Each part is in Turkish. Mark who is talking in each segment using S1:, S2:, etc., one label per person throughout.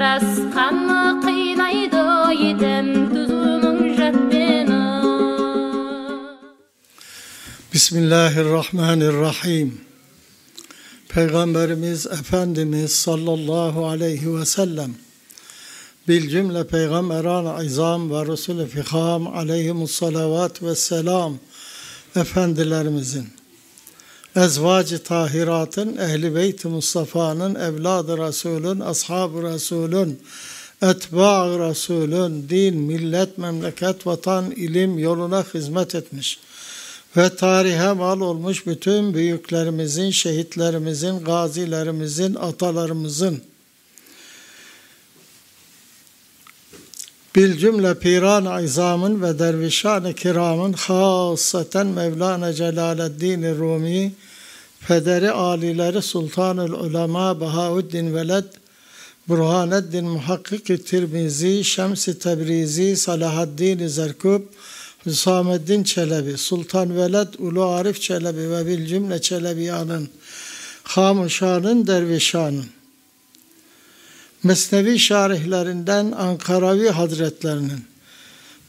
S1: жарасқанны қинайды етем түзумің жатпені
S2: Bismillahirrahmanirrahim. Peygamberimiz Efendimiz sallallahu aleyhi ve sellem bil cümle peygamberan izam ve Resul-i Fikam aleyhimus salavat ve selam efendilerimizin ezvacı tahiratın, ehli beyt Mustafa'nın, evladı Resulün, ashab-ı Resulün, etba-ı Resulün, din, millet, memleket, vatan, ilim yoluna hizmet etmiş ve tarihe mal olmuş bütün büyüklerimizin, şehitlerimizin, gazilerimizin, atalarımızın bil cümle piran izamın ve dervişan kiramın hasaten Mevlana Celaleddin Rumi Federi alileri Sultanül Ulema Bahauddin Veled Burhaneddin Muhakkik Tirmizi Şems-i Tebrizi Salahaddin Zerkub Hüsameddin Çelebi Sultan Veled Ulu Arif Çelebi ve bil cümle Çelebiyanın Hamuşanın Dervişanın Mesnevi şarihlerinden Ankaravi Hazretlerinin,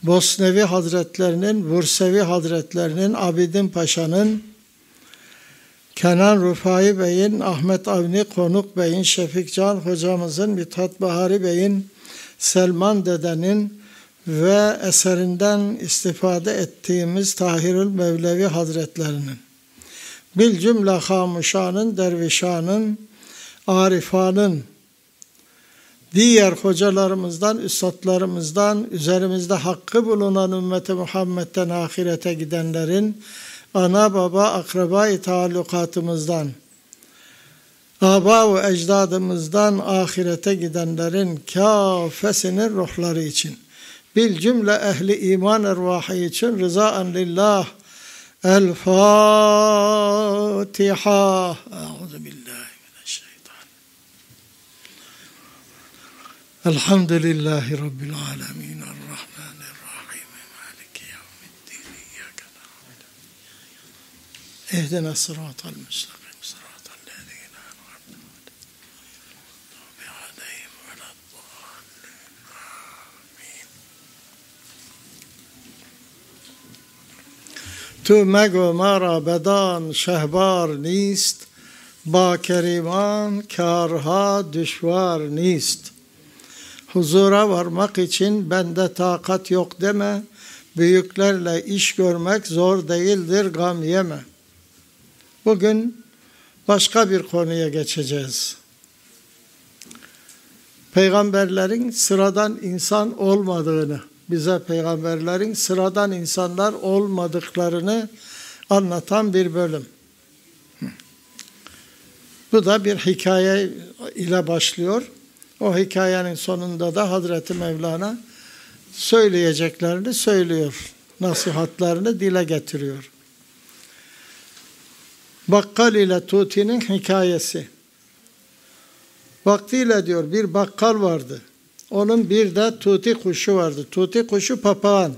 S2: Bosnevi Hazretlerinin, Bursevi Hazretlerinin, Abidin Paşa'nın, Kenan Rufai Bey'in, Ahmet Avni Konuk Bey'in, Şefik Can hocamızın, Mithat Bahari Bey'in, Selman Dede'nin ve eserinden istifade ettiğimiz Tahirül Mevlevi Hazretlerinin, bil cümle hamuşanın, dervişanın, arifanın, diğer hocalarımızdan, üstadlarımızdan, üzerimizde hakkı bulunan ümmeti Muhammed'den ahirete gidenlerin, ana baba akrabayı taallukatımızdan, aba ve ecdadımızdan ahirete gidenlerin kâfesinin ruhları için, bil cümle ehli iman ervahı için rızaen lillah, El Fatiha. Euzu الحمد لله رب العالمين الرحمن الرحيم مالك يوم الدين إياك نعبد. اهدنا الصراط المستقيم صراط الذين أنعمت عليهم ولا الضالين. آمين تو مگو مارا بدان شهبار نیست با کریمان کارها دشوار نیست. Huzura varmak için bende takat yok deme. Büyüklerle iş görmek zor değildir gam yeme. Bugün başka bir konuya geçeceğiz. Peygamberlerin sıradan insan olmadığını, bize peygamberlerin sıradan insanlar olmadıklarını anlatan bir bölüm. Bu da bir hikaye ile başlıyor. O hikayenin sonunda da Hazreti Mevlana söyleyeceklerini söylüyor. Nasihatlarını dile getiriyor. Bakkal ile Tuti'nin hikayesi. Vaktiyle diyor bir bakkal vardı. Onun bir de Tuti kuşu vardı. Tuti kuşu papağan.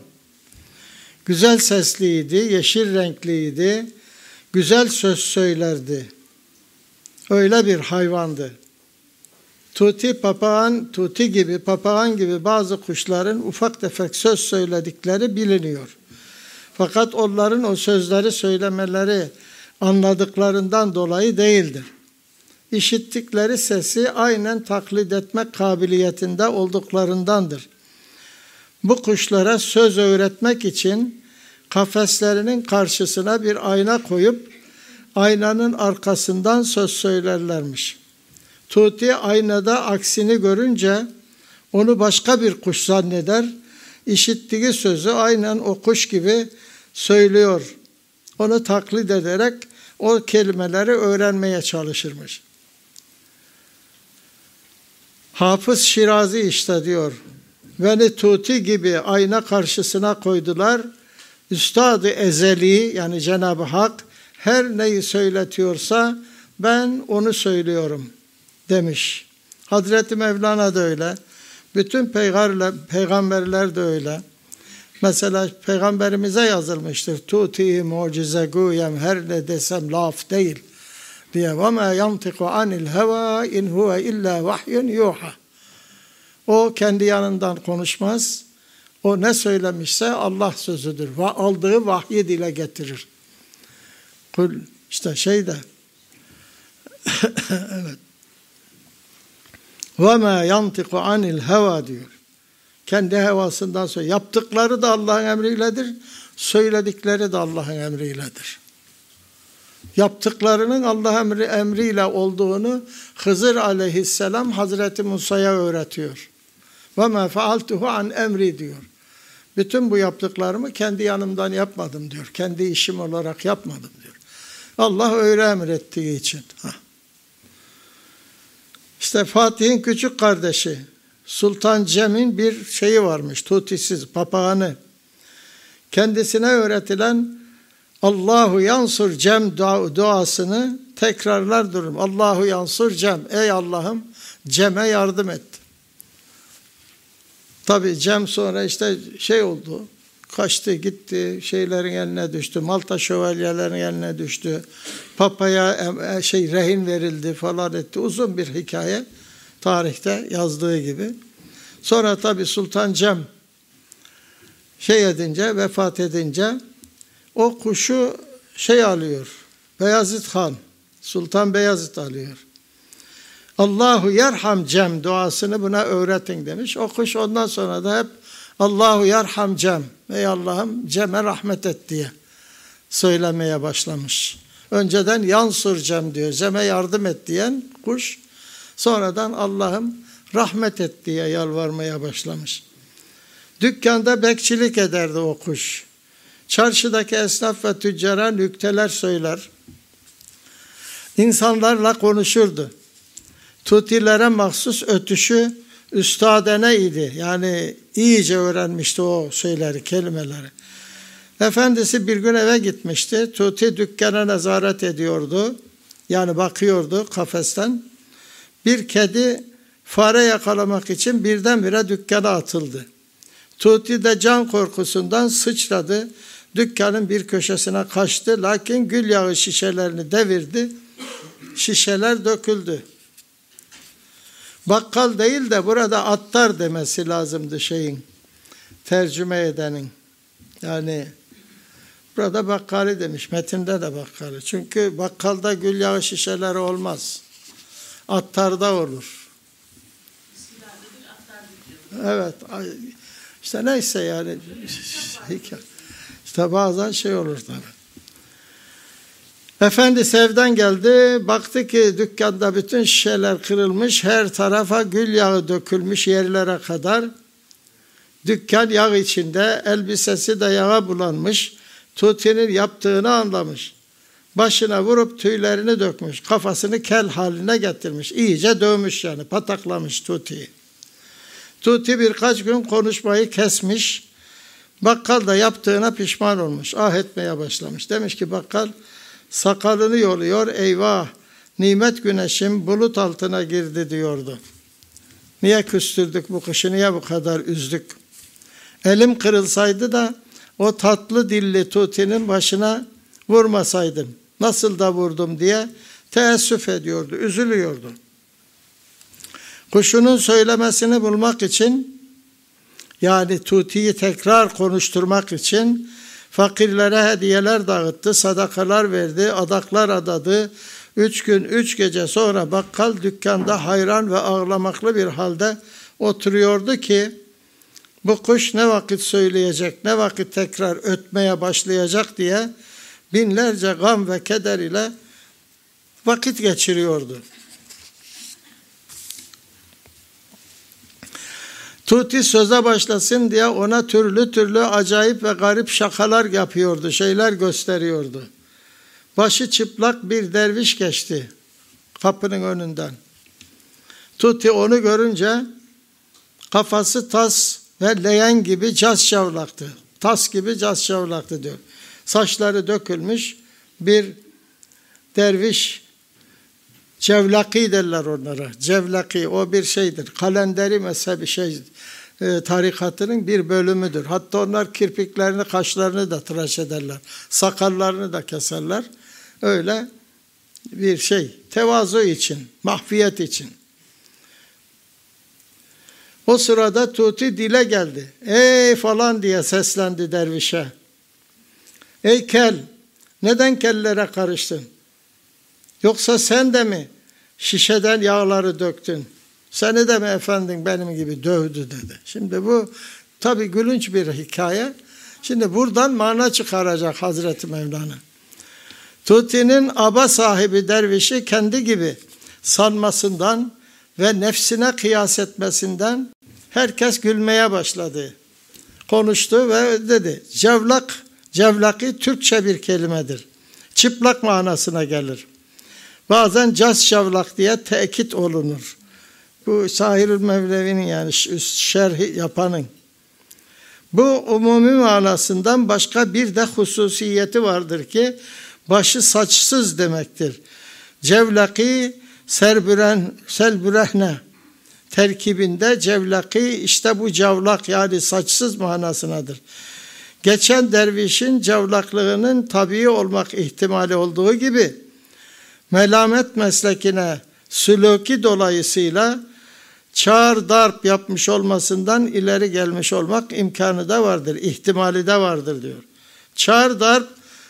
S2: Güzel sesliydi, yeşil renkliydi, güzel söz söylerdi. Öyle bir hayvandı. Tuti papağan, tuti gibi, papağan gibi bazı kuşların ufak tefek söz söyledikleri biliniyor. Fakat onların o sözleri söylemeleri anladıklarından dolayı değildir. İşittikleri sesi aynen taklit etmek kabiliyetinde olduklarındandır. Bu kuşlara söz öğretmek için kafeslerinin karşısına bir ayna koyup aynanın arkasından söz söylerlermiş.'' Tuti aynada aksini görünce onu başka bir kuş zanneder. İşittiği sözü aynen o kuş gibi söylüyor. Onu taklit ederek o kelimeleri öğrenmeye çalışırmış. Hafız Şirazi işte diyor. Beni Tuti gibi ayna karşısına koydular. Üstad-ı Ezeli yani Cenab-ı Hak her neyi söyletiyorsa ben onu söylüyorum.'' Demiş. Hazreti Mevlana da öyle. Bütün peygamberler de öyle. Mesela peygamberimize yazılmıştır. Tuti mucize guyem her ne desem laf değil diye. Ve ma yantiku anil heva in huve illa vahyun yuha. O kendi yanından konuşmaz. O ne söylemişse Allah sözüdür. Ve aldığı vahyi dile getirir. Kul işte şey de evet. Ve ma yantiku anil heva diyor. Kendi hevasından sonra yaptıkları da Allah'ın emriyledir. Söyledikleri de Allah'ın emriyledir. Yaptıklarının Allah emri, emriyle olduğunu Hızır aleyhisselam Hazreti Musa'ya öğretiyor. Ve ma faaltuhu an emri diyor. Bütün bu yaptıklarımı kendi yanımdan yapmadım diyor. Kendi işim olarak yapmadım diyor. Allah öyle emrettiği için. Hah. İşte Fatih'in küçük kardeşi Sultan Cem'in bir şeyi varmış, tutisiz, papağanı. Kendisine öğretilen Allahu yansur Cem duasını tekrarlar durum. Allahu yansur Cem. Ey Allah'ım Cem'e yardım et. Tabi Cem sonra işte şey oldu. Kaçtı gitti şeylerin eline düştü. Malta şövalyelerin eline düştü. Papaya e, şey rehin verildi falan etti. Uzun bir hikaye tarihte yazdığı gibi. Sonra tabi Sultan Cem şey edince vefat edince o kuşu şey alıyor. Beyazıt Han Sultan Beyazıt alıyor. Allahu yerham Cem duasını buna öğretin demiş. O kuş ondan sonra da hep Allahu yerham Cem. Ey Allah'ım Cem'e rahmet et diye söylemeye başlamış. Önceden yansur Cem diyor. Cem'e yardım et diyen kuş sonradan Allah'ım rahmet et diye yalvarmaya başlamış. Dükkanda bekçilik ederdi o kuş. Çarşıdaki esnaf ve tüccara nükteler söyler. İnsanlarla konuşurdu. Tutilere mahsus ötüşü üstadene idi. Yani iyice öğrenmişti o şeyleri, kelimeleri. Efendisi bir gün eve gitmişti. Tuti dükkana nezaret ediyordu. Yani bakıyordu kafesten. Bir kedi fare yakalamak için birdenbire dükkana atıldı. Tuti de can korkusundan sıçradı. Dükkanın bir köşesine kaçtı. Lakin gül yağı şişelerini devirdi. Şişeler döküldü. Bakkal değil de burada attar demesi lazımdı şeyin. Tercüme edenin. Yani burada bakkali demiş. Metinde de bakkali. Çünkü bakkalda gül yağı şişeleri olmaz. Attarda olur. Evet. İşte neyse yani. İşte bazen şey olur tabii. Efendi sevden geldi, baktı ki dükkanda bütün şişeler kırılmış, her tarafa gül yağı dökülmüş yerlere kadar. Dükkan yağ içinde, elbisesi de yağa bulanmış, Tuti'nin yaptığını anlamış. Başına vurup tüylerini dökmüş, kafasını kel haline getirmiş, iyice dövmüş yani, pataklamış Tuti'yi. Tuti birkaç gün konuşmayı kesmiş, bakkal da yaptığına pişman olmuş, ah etmeye başlamış. Demiş ki bakkal, sakalını yoluyor eyvah nimet güneşim bulut altına girdi diyordu. Niye küstürdük bu kışı niye bu kadar üzdük? Elim kırılsaydı da o tatlı dilli tutinin başına vurmasaydım nasıl da vurdum diye teessüf ediyordu, üzülüyordu. Kuşunun söylemesini bulmak için yani Tuti'yi tekrar konuşturmak için Fakirlere hediyeler dağıttı, sadakalar verdi, adaklar adadı. Üç gün, üç gece sonra bakkal dükkanda hayran ve ağlamaklı bir halde oturuyordu ki bu kuş ne vakit söyleyecek, ne vakit tekrar ötmeye başlayacak diye binlerce gam ve keder ile vakit geçiriyordu. Tuti söze başlasın diye ona türlü türlü acayip ve garip şakalar yapıyordu, şeyler gösteriyordu. Başı çıplak bir derviş geçti kapının önünden. Tuti onu görünce kafası tas ve leyen gibi caz şavlaktı. Tas gibi caz şavlaktı diyor. Saçları dökülmüş bir derviş Cevlaki derler onlara. Cevlaki o bir şeydir. Kalenderi mezhebi şey e, tarikatının bir bölümüdür. Hatta onlar kirpiklerini, kaşlarını da tıraş ederler. Sakallarını da keserler. Öyle bir şey. Tevazu için, mahfiyet için. O sırada Tuti dile geldi. Ey falan diye seslendi dervişe. Ey kel, neden kellere karıştın? Yoksa sen de mi şişeden yağları döktün? Seni de mi efendin benim gibi dövdü dedi. Şimdi bu tabi gülünç bir hikaye. Şimdi buradan mana çıkaracak Hazreti Mevlana. Tuti'nin aba sahibi dervişi kendi gibi sanmasından ve nefsine kıyas etmesinden herkes gülmeye başladı. Konuştu ve dedi cevlak, cevlaki Türkçe bir kelimedir. Çıplak manasına gelir. Bazen caz cevlak diye tekit olunur. Bu Sahirül Mevlevi'nin yani şerhi yapanın. Bu umumi manasından başka bir de hususiyeti vardır ki başı saçsız demektir. Cevlaki serbüren, selbürehne terkibinde cevlaki işte bu cavlak yani saçsız manasınadır. Geçen dervişin cavlaklığının tabii olmak ihtimali olduğu gibi melamet meslekine sülûki dolayısıyla çağır darp yapmış olmasından ileri gelmiş olmak imkanı da vardır, ihtimali de vardır diyor. Çağır darp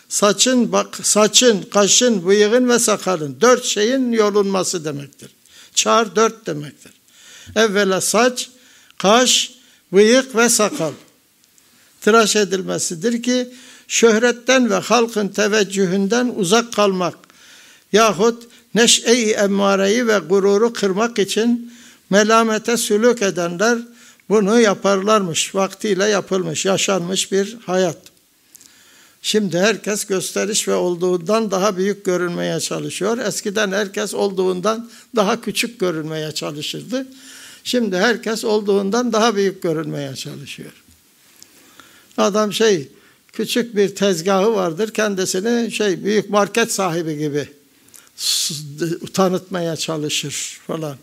S2: saçın, bak, saçın, kaşın, bıyığın ve sakalın dört şeyin yolunması demektir. Çağır dört demektir. Evvela saç, kaş, bıyık ve sakal tıraş edilmesidir ki şöhretten ve halkın teveccühünden uzak kalmak yahut neş'e-i emmareyi ve gururu kırmak için melamete sülük edenler bunu yaparlarmış. Vaktiyle yapılmış, yaşanmış bir hayat. Şimdi herkes gösteriş ve olduğundan daha büyük görünmeye çalışıyor. Eskiden herkes olduğundan daha küçük görünmeye çalışırdı. Şimdi herkes olduğundan daha büyük görünmeye çalışıyor. Adam şey küçük bir tezgahı vardır kendisini şey büyük market sahibi gibi tanıtmaya çalışır falan.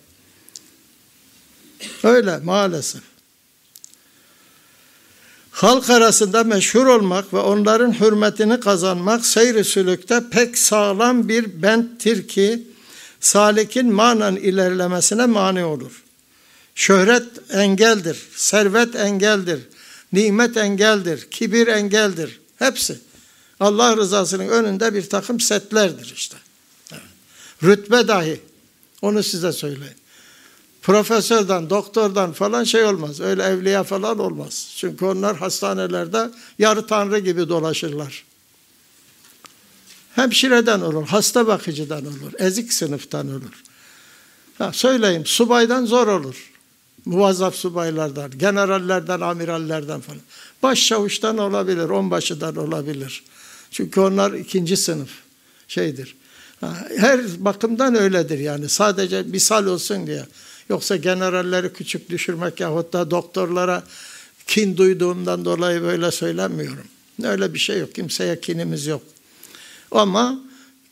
S2: Öyle maalesef. Halk arasında meşhur olmak ve onların hürmetini kazanmak seyr-i sülükte pek sağlam bir benttir ki salikin manen ilerlemesine mani olur. Şöhret engeldir, servet engeldir, nimet engeldir, kibir engeldir. Hepsi Allah rızasının önünde bir takım setlerdir işte. Rütbe dahi. Onu size söyleyeyim. Profesörden, doktordan falan şey olmaz. Öyle evliya falan olmaz. Çünkü onlar hastanelerde yarı tanrı gibi dolaşırlar. Hemşireden olur, hasta bakıcıdan olur, ezik sınıftan olur. Ha, söyleyeyim, subaydan zor olur. Muvazzaf subaylardan, generallerden, amirallerden falan. Başçavuştan olabilir, onbaşıdan olabilir. Çünkü onlar ikinci sınıf şeydir. Her bakımdan öyledir yani. Sadece misal olsun diye. Yoksa generalleri küçük düşürmek yahut da doktorlara kin duyduğumdan dolayı böyle söylenmiyorum. Öyle bir şey yok. Kimseye kinimiz yok. Ama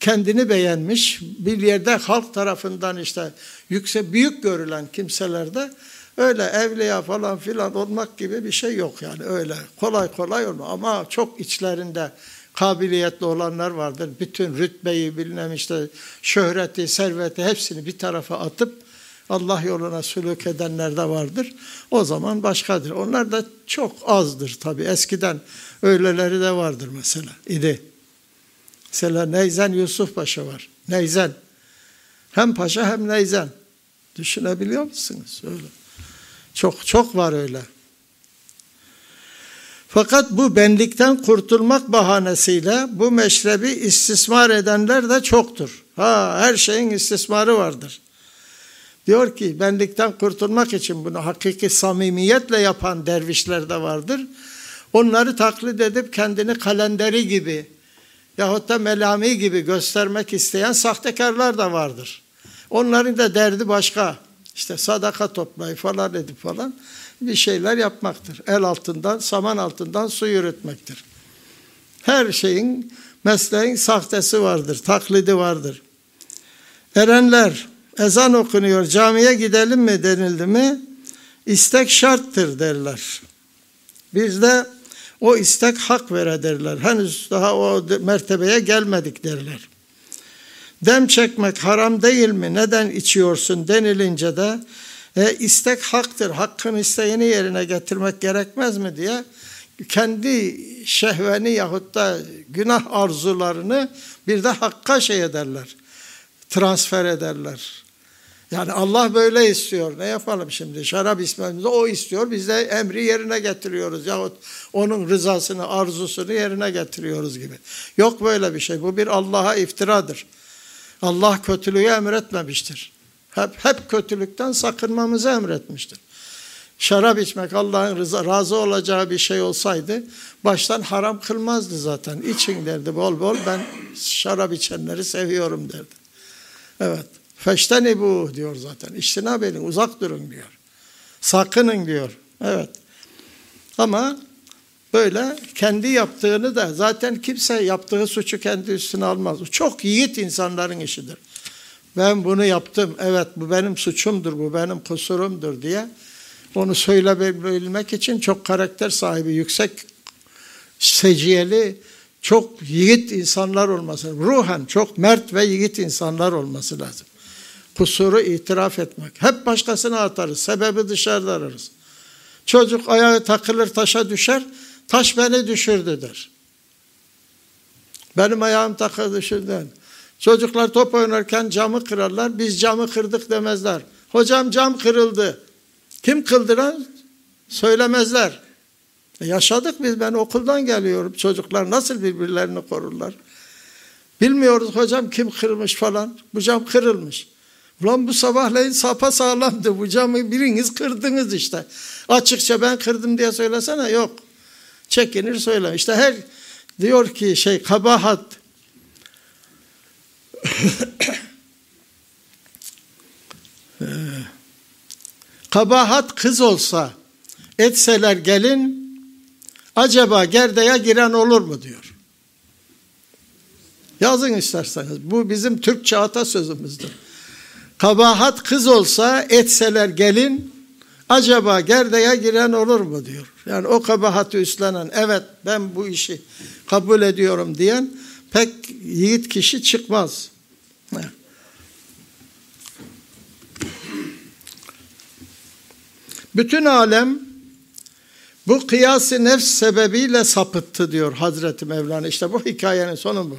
S2: kendini beğenmiş bir yerde halk tarafından işte yüksek büyük görülen kimselerde öyle evliya falan filan olmak gibi bir şey yok yani öyle kolay kolay olma ama çok içlerinde kabiliyetli olanlar vardır. Bütün rütbeyi bilmem işte şöhreti, serveti hepsini bir tarafa atıp Allah yoluna sülük edenler de vardır. O zaman başkadır. Onlar da çok azdır tabi. Eskiden öyleleri de vardır mesela. İdi. Mesela Neyzen Yusuf Paşa var. Neyzen. Hem paşa hem neyzen. Düşünebiliyor musunuz? Öyle. Çok çok var öyle. Fakat bu benlikten kurtulmak bahanesiyle bu meşrebi istismar edenler de çoktur. Ha her şeyin istismarı vardır. Diyor ki benlikten kurtulmak için bunu hakiki samimiyetle yapan dervişler de vardır. Onları taklit edip kendini kalenderi gibi yahut da melami gibi göstermek isteyen sahtekarlar da vardır. Onların da derdi başka. İşte sadaka toplayıp falan edip falan bir şeyler yapmaktır. El altından, saman altından su yürütmektir. Her şeyin, mesleğin sahtesi vardır, taklidi vardır. Erenler, ezan okunuyor, camiye gidelim mi denildi mi? İstek şarttır derler. Bizde o istek hak vere derler. Henüz daha o mertebeye gelmedik derler. Dem çekmek haram değil mi? Neden içiyorsun denilince de E, istek haktır. Hakkın isteğini yerine getirmek gerekmez mi diye kendi şehveni yahut da günah arzularını bir de hakka şey ederler. Transfer ederler. Yani Allah böyle istiyor. Ne yapalım şimdi? Şarap içmemizi o istiyor. Biz de emri yerine getiriyoruz. Yahut onun rızasını, arzusunu yerine getiriyoruz gibi. Yok böyle bir şey. Bu bir Allah'a iftiradır. Allah kötülüğü emretmemiştir. Hep, hep kötülükten sakınmamızı emretmiştir. Şarap içmek Allah'ın rıza, razı olacağı bir şey olsaydı baştan haram kılmazdı zaten. İçin derdi bol bol ben şarap içenleri seviyorum derdi. Evet. Feşteni bu diyor zaten. İçtina edin uzak durun diyor. Sakının diyor. Evet. Ama böyle kendi yaptığını da zaten kimse yaptığı suçu kendi üstüne almaz. Çok yiğit insanların işidir. Ben bunu yaptım. Evet bu benim suçumdur, bu benim kusurumdur diye onu söyleyebilmek için çok karakter sahibi, yüksek seciyeli, çok yiğit insanlar olması, ruhen çok mert ve yiğit insanlar olması lazım. Kusuru itiraf etmek. Hep başkasına atarız, sebebi dışarıda ararız. Çocuk ayağı takılır taşa düşer, taş beni düşürdü der. Benim ayağım takıldı düşürdü. Çocuklar top oynarken camı kırarlar, biz camı kırdık demezler. Hocam cam kırıldı. Kim kıldıran? Söylemezler. E yaşadık biz, ben okuldan geliyorum. Çocuklar nasıl birbirlerini korurlar? Bilmiyoruz hocam kim kırmış falan. Bu cam kırılmış. Ulan bu sabahleyin sapa sağlamdı. Bu camı biriniz kırdınız işte. Açıkça ben kırdım diye söylesene. Yok. Çekinir söyle. İşte her diyor ki şey kabahat ee, kabahat kız olsa etseler gelin acaba gerdeye giren olur mu diyor. Yazın isterseniz. Bu bizim Türkçe atasözümüzdür. Kabahat kız olsa etseler gelin acaba gerdeye giren olur mu diyor. Yani o kabahati üstlenen evet ben bu işi kabul ediyorum diyen pek yiğit kişi çıkmaz. Bütün alem bu kıyası nefs sebebiyle sapıttı diyor Hazreti Mevlana. İşte bu hikayenin sonu bu.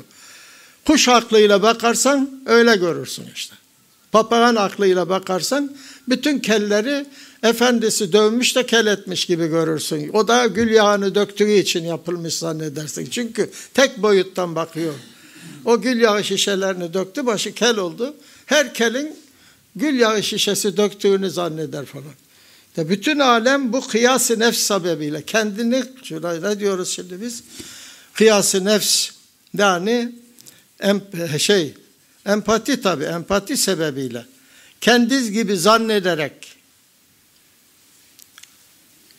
S2: Kuş aklıyla bakarsan öyle görürsün işte. Papağan aklıyla bakarsan bütün kelleri efendisi dövmüş de kel etmiş gibi görürsün. O da gül yağını döktüğü için yapılmış zannedersin. Çünkü tek boyuttan bakıyor. O gül yağı şişelerini döktü, başı kel oldu. Her kelin gül yağı şişesi döktüğünü zanneder falan. De bütün alem bu kıyası nefs sebebiyle kendini ne diyoruz şimdi biz? Kıyası nefs yani em, şey empati tabi empati sebebiyle kendiz gibi zannederek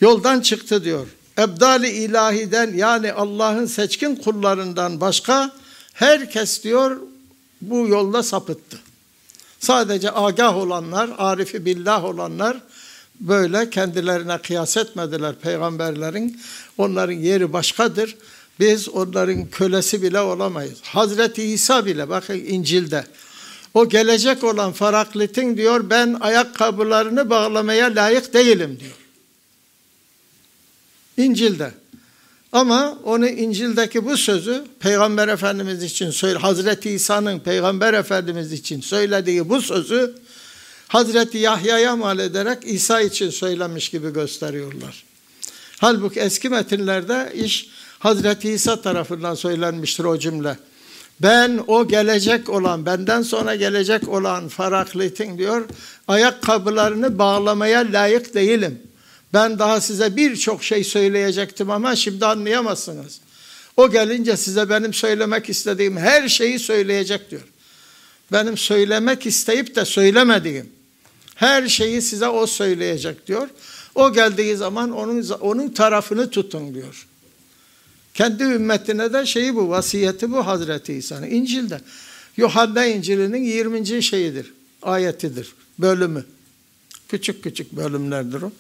S2: yoldan çıktı diyor. Ebdali ilahiden yani Allah'ın seçkin kullarından başka herkes diyor bu yolda sapıttı. Sadece agah olanlar, arifi billah olanlar böyle kendilerine kıyas etmediler peygamberlerin. Onların yeri başkadır. Biz onların kölesi bile olamayız. Hazreti İsa bile bakın İncil'de o gelecek olan Faraklitin diyor ben ayakkabılarını bağlamaya layık değilim diyor. İncil'de. Ama onu İncil'deki bu sözü Peygamber Efendimiz için söyle Hazreti İsa'nın Peygamber Efendimiz için söylediği bu sözü Hazreti Yahya'ya mal ederek İsa için söylemiş gibi gösteriyorlar. Halbuki eski metinlerde iş Hazreti İsa tarafından söylenmiştir o cümle. Ben o gelecek olan, benden sonra gelecek olan Faraklitin diyor, ayakkabılarını bağlamaya layık değilim. Ben daha size birçok şey söyleyecektim ama şimdi anlayamazsınız. O gelince size benim söylemek istediğim her şeyi söyleyecek diyor. Benim söylemek isteyip de söylemediğim her şeyi size o söyleyecek diyor. O geldiği zaman onun onun tarafını tutun diyor. Kendi ümmetine de şeyi bu, vasiyeti bu Hazreti İsa'nın. İncil'de. Yuhanna İncil'inin 20. şeyidir, ayetidir, bölümü. Küçük küçük bölümlerdir o.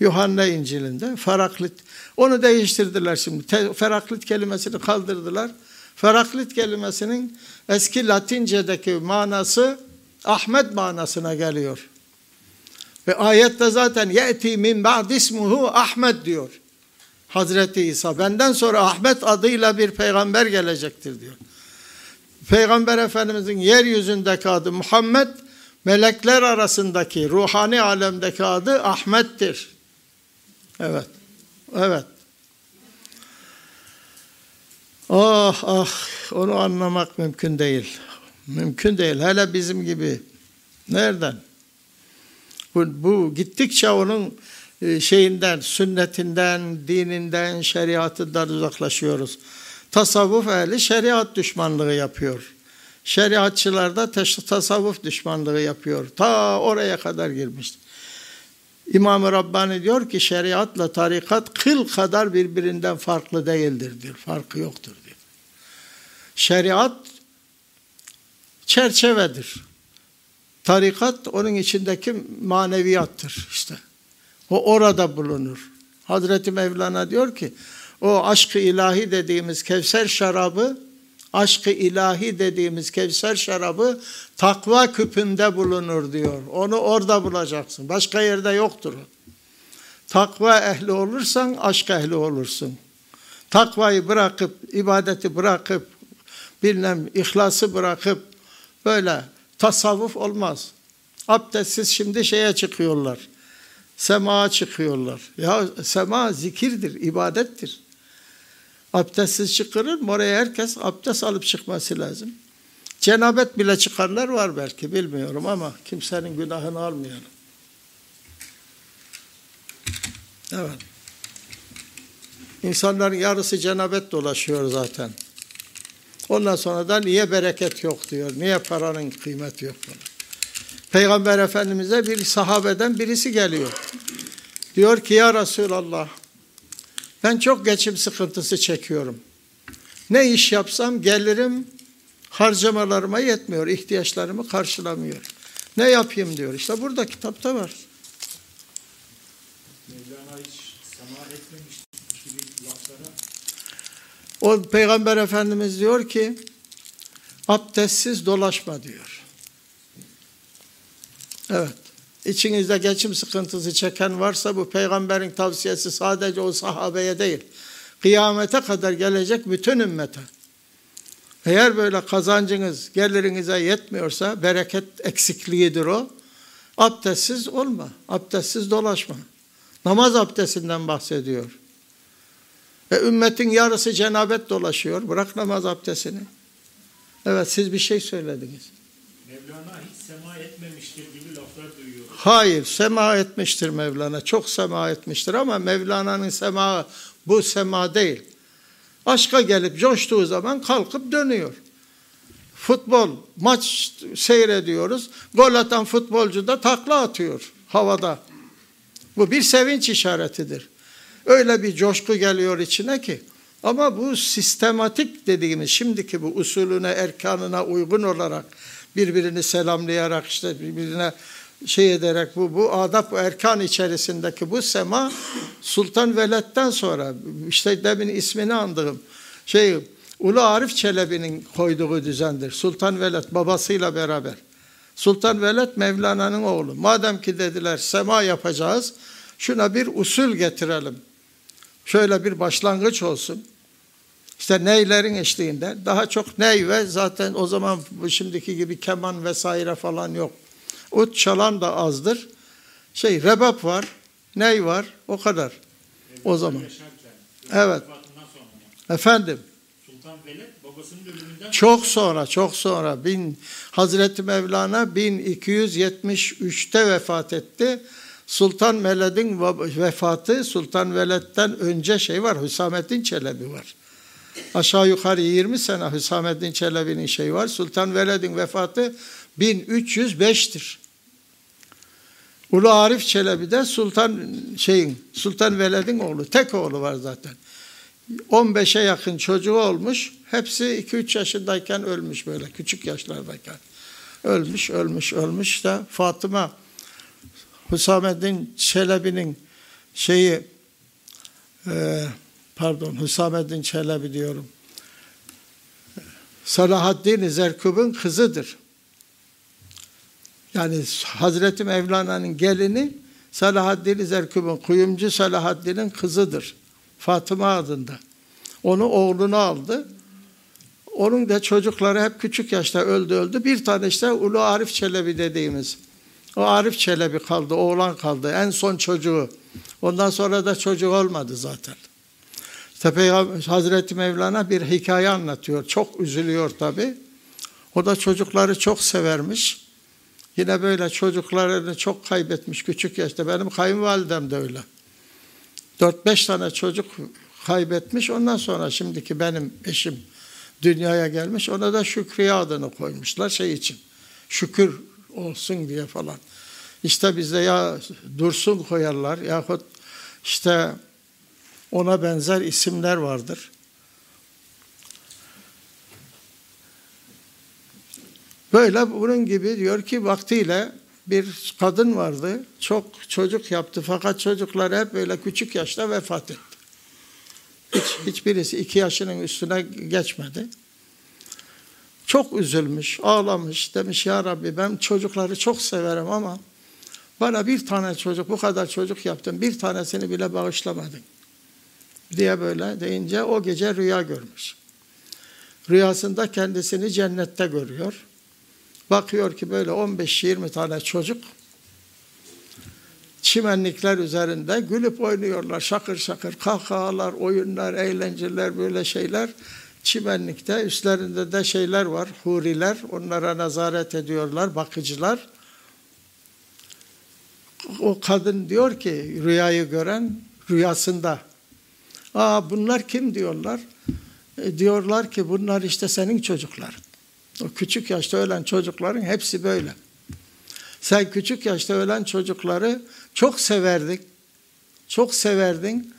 S2: Yuhanna İncil'inde Feraklit. Onu değiştirdiler şimdi. Te, Feraklit kelimesini kaldırdılar. Feraklit kelimesinin eski Latince'deki manası Ahmet manasına geliyor. Ve ayette zaten ye'ti min ba'd ismuhu Ahmet diyor. Hazreti İsa benden sonra Ahmet adıyla bir peygamber gelecektir diyor. Peygamber Efendimizin yeryüzündeki adı Muhammed, melekler arasındaki ruhani alemdeki adı Ahmet'tir. Evet. Evet. Ah ah onu anlamak mümkün değil. Mümkün değil. Hele bizim gibi. Nereden? Bu, bu gittikçe onun e, şeyinden, sünnetinden, dininden, şeriatından uzaklaşıyoruz. Tasavvuf ehli şeriat düşmanlığı yapıyor. Şeriatçılar da tasavvuf düşmanlığı yapıyor. Ta oraya kadar girmiş. İmam-ı Rabbani diyor ki şeriatla tarikat kıl kadar birbirinden farklı değildir diyor. Farkı yoktur diyor. Şeriat çerçevedir. Tarikat onun içindeki maneviyattır işte. O orada bulunur. Hazreti Mevlana diyor ki o aşkı ilahi dediğimiz Kevser şarabı aşkı ilahi dediğimiz Kevser şarabı takva küpünde bulunur diyor. Onu orada bulacaksın. Başka yerde yoktur. Takva ehli olursan aşk ehli olursun. Takvayı bırakıp, ibadeti bırakıp, bilmem ihlası bırakıp böyle tasavvuf olmaz. Abdestsiz şimdi şeye çıkıyorlar. Sema çıkıyorlar. Ya sema zikirdir, ibadettir. Abdestsiz çıkarır mı? Oraya herkes abdest alıp çıkması lazım. Cenabet bile çıkarlar var belki bilmiyorum ama kimsenin günahını almayalım. Evet. İnsanların yarısı cenabet dolaşıyor zaten. Ondan sonra da niye bereket yok diyor. Niye paranın kıymeti yok diyor. Peygamber Efendimiz'e bir sahabeden birisi geliyor. Diyor ki ya Resulallah ben çok geçim sıkıntısı çekiyorum. Ne iş yapsam gelirim harcamalarıma yetmiyor, ihtiyaçlarımı karşılamıyor. Ne yapayım diyor. İşte burada kitapta var.
S3: Mevlana hiç sema etmemiş gibi laflara
S2: O Peygamber Efendimiz diyor ki abdestsiz dolaşma diyor. Evet. İçinizde geçim sıkıntısı çeken varsa bu peygamberin tavsiyesi sadece o sahabeye değil. Kıyamete kadar gelecek bütün ümmete. Eğer böyle kazancınız gelirinize yetmiyorsa bereket eksikliğidir o. Abdestsiz olma. Abdestsiz dolaşma. Namaz abdestinden bahsediyor. Ve ümmetin yarısı cenabet dolaşıyor. Bırak namaz abdestini. Evet siz bir şey söylediniz.
S3: Mevlana hiç sema etmemiştir gibi laflar duyuyoruz.
S2: Hayır, sema etmiştir Mevlana. Çok sema etmiştir ama Mevlana'nın sema bu sema değil. Aşka gelip coştuğu zaman kalkıp dönüyor. Futbol, maç seyrediyoruz. Gol atan futbolcu da takla atıyor havada. Bu bir sevinç işaretidir. Öyle bir coşku geliyor içine ki. Ama bu sistematik dediğimiz şimdiki bu usulüne, erkanına uygun olarak birbirini selamlayarak işte birbirine şey ederek bu bu adab erkan içerisindeki bu sema Sultan Veled'den sonra işte demin ismini andığım şey Ulu Arif Çelebi'nin koyduğu düzendir. Sultan Veled babasıyla beraber. Sultan Veled Mevlana'nın oğlu. Madem ki dediler sema yapacağız şuna bir usul getirelim. Şöyle bir başlangıç olsun. İşte neylerin eşliğinde daha çok ney ve zaten o zaman şimdiki gibi keman vesaire falan yok. Ut çalan da azdır. Şey rebap var, ney var o kadar o zaman. Evet. Efendim
S3: Sultan Veled babasının ölümünden
S2: çok sonra çok sonra bin Hazreti Mevlana 1273'te vefat etti. Sultan Veled'in vefatı Sultan Veled'den önce şey var Hüsamettin Çelebi var. Aşağı yukarı 20 sene Hüsamettin Çelebi'nin şeyi var. Sultan Veled'in vefatı 1305'tir. Ulu Arif Çelebi de Sultan şeyin Sultan Veled'in oğlu. Tek oğlu var zaten. 15'e yakın çocuğu olmuş. Hepsi 2-3 yaşındayken ölmüş böyle küçük yaşlardayken. Ölmüş, ölmüş, ölmüş de Fatıma Hüsamettin Çelebi'nin şeyi e, pardon Hüsamettin Çelebi diyorum. Salahaddin Zerkub'un kızıdır. Yani Hazreti Mevlana'nın gelini Salahaddin Zerkub'un kuyumcu Salahaddin'in kızıdır. Fatıma adında. Onu oğlunu aldı. Onun da çocukları hep küçük yaşta öldü öldü. Bir tane işte Ulu Arif Çelebi dediğimiz. O Arif Çelebi kaldı, oğlan kaldı. En son çocuğu. Ondan sonra da çocuk olmadı zaten. İşte Peygamber, Hazreti Mevlana bir hikaye anlatıyor. Çok üzülüyor tabi. O da çocukları çok severmiş. Yine böyle çocuklarını çok kaybetmiş küçük yaşta. Benim kayınvalidem de öyle. 4-5 tane çocuk kaybetmiş. Ondan sonra şimdiki benim eşim dünyaya gelmiş. Ona da Şükriye adını koymuşlar şey için. Şükür olsun diye falan. İşte bizde ya Dursun koyarlar yahut işte ona benzer isimler vardır. Böyle bunun gibi diyor ki vaktiyle bir kadın vardı. Çok çocuk yaptı fakat çocuklar hep böyle küçük yaşta vefat etti. Hiç, hiçbirisi iki yaşının üstüne geçmedi. Çok üzülmüş, ağlamış. Demiş ya Rabbi ben çocukları çok severim ama bana bir tane çocuk, bu kadar çocuk yaptım, bir tanesini bile bağışlamadın. Diye böyle deyince o gece rüya görmüş. Rüyasında kendisini cennette görüyor. Bakıyor ki böyle 15-20 tane çocuk çimenlikler üzerinde gülüp oynuyorlar. Şakır şakır kahkahalar, oyunlar, eğlenceler böyle şeyler. Çimenlikte üstlerinde de şeyler var, huriler. Onlara nazaret ediyorlar, bakıcılar. O kadın diyor ki rüyayı gören rüyasında. Aa bunlar kim diyorlar? E, diyorlar ki bunlar işte senin çocukların. O küçük yaşta ölen çocukların hepsi böyle. Sen küçük yaşta ölen çocukları çok severdin. Çok severdin.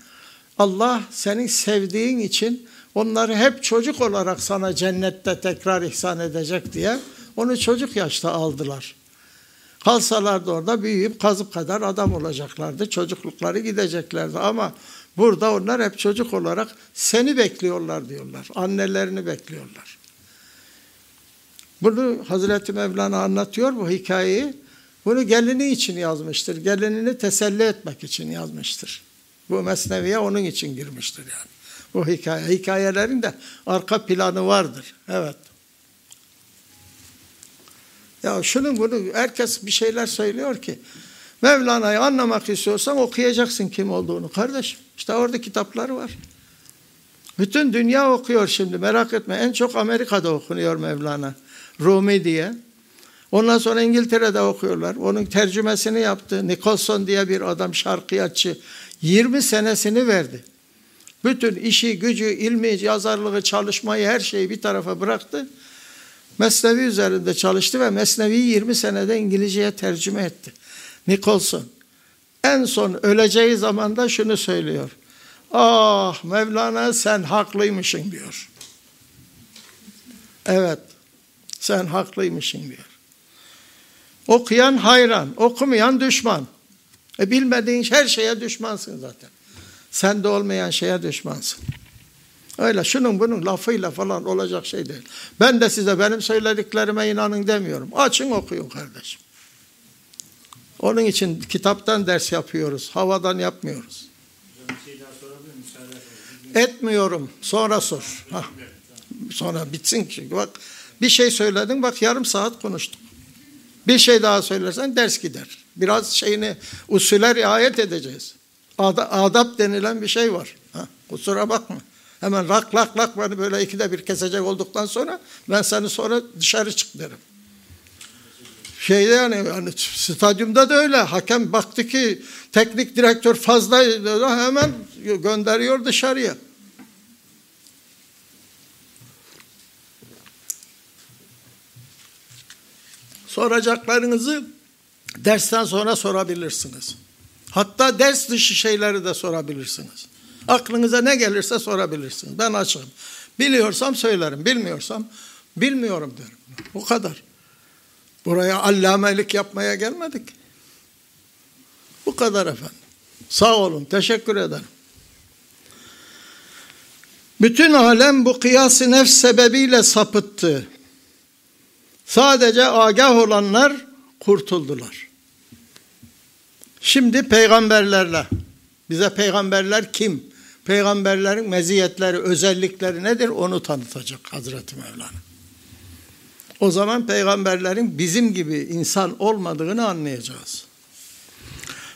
S2: Allah senin sevdiğin için onları hep çocuk olarak sana cennette tekrar ihsan edecek diye onu çocuk yaşta aldılar. Kalsalardı orada büyüyüp kazıp kadar adam olacaklardı. Çocuklukları gideceklerdi ama burada onlar hep çocuk olarak seni bekliyorlar diyorlar. Annelerini bekliyorlar. Bunu Hazreti Mevlana anlatıyor bu hikayeyi. Bunu gelini için yazmıştır. Gelinini teselli etmek için yazmıştır. Bu mesneviye onun için girmiştir yani. Bu hikaye. Hikayelerin de arka planı vardır. Evet. Ya şunun bunu herkes bir şeyler söylüyor ki Mevlana'yı anlamak istiyorsan okuyacaksın kim olduğunu kardeşim. İşte orada kitapları var. Bütün dünya okuyor şimdi merak etme. En çok Amerika'da okunuyor Mevlana. Rumi diye. Ondan sonra İngiltere'de okuyorlar. Onun tercümesini yaptı. Nicholson diye bir adam şarkıyatçı. 20 senesini verdi. Bütün işi, gücü, ilmi, yazarlığı, çalışmayı, her şeyi bir tarafa bıraktı. Mesnevi üzerinde çalıştı ve Mesnevi'yi 20 senede İngilizceye tercüme etti. Nicholson. En son öleceği zamanda şunu söylüyor. Ah Mevlana sen haklıymışsın diyor. Evet sen haklıymışsın diyor. Okuyan hayran, okumayan düşman. E bilmediğin her şeye düşmansın zaten. Sen de olmayan şeye düşmansın. Öyle şunun bunun lafıyla falan olacak şey değil. Ben de size benim söylediklerime inanın demiyorum. Açın okuyun kardeşim. Onun için kitaptan ders yapıyoruz. Havadan yapmıyoruz. Etmiyorum. Sonra sor. Hah. Sonra bitsin ki. Bak bir şey söyledin bak yarım saat konuştuk. Bir şey daha söylersen ders gider. Biraz şeyini usuller riayet edeceğiz. Ad, adap denilen bir şey var. Ha, kusura bakma. Hemen lak lak lak beni böyle ikide bir kesecek olduktan sonra ben seni sonra dışarı çık derim. Şeyde yani, yani stadyumda da öyle. Hakem baktı ki teknik direktör fazla hemen gönderiyor dışarıya. Soracaklarınızı dersten sonra sorabilirsiniz. Hatta ders dışı şeyleri de sorabilirsiniz. Aklınıza ne gelirse sorabilirsiniz. Ben açığım. Biliyorsam söylerim. Bilmiyorsam bilmiyorum derim. Bu kadar. Buraya allamelik yapmaya gelmedik. Bu kadar efendim. Sağ olun. Teşekkür ederim. Bütün alem bu kıyası nefs sebebiyle sapıttı. Sadece agah olanlar kurtuldular. Şimdi peygamberlerle bize peygamberler kim? Peygamberlerin meziyetleri, özellikleri nedir? Onu tanıtacak Hazreti Mevlana. O zaman peygamberlerin bizim gibi insan olmadığını anlayacağız.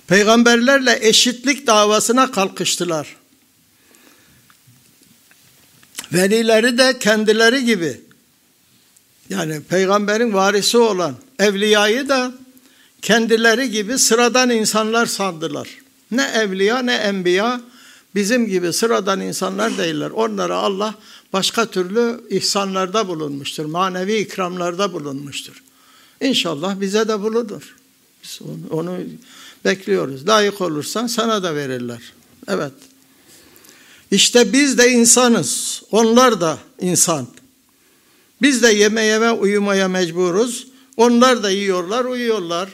S2: Peygamberlerle eşitlik davasına kalkıştılar. Velileri de kendileri gibi yani peygamberin varisi olan evliyayı da kendileri gibi sıradan insanlar sandılar. Ne evliya ne enbiya bizim gibi sıradan insanlar değiller. Onlara Allah başka türlü ihsanlarda bulunmuştur. Manevi ikramlarda bulunmuştur. İnşallah bize de bulunur. Biz onu, onu bekliyoruz. Layık olursan sana da verirler. Evet. İşte biz de insanız. Onlar da insan. Biz de yeme ve uyumaya mecburuz. Onlar da yiyorlar, uyuyorlar.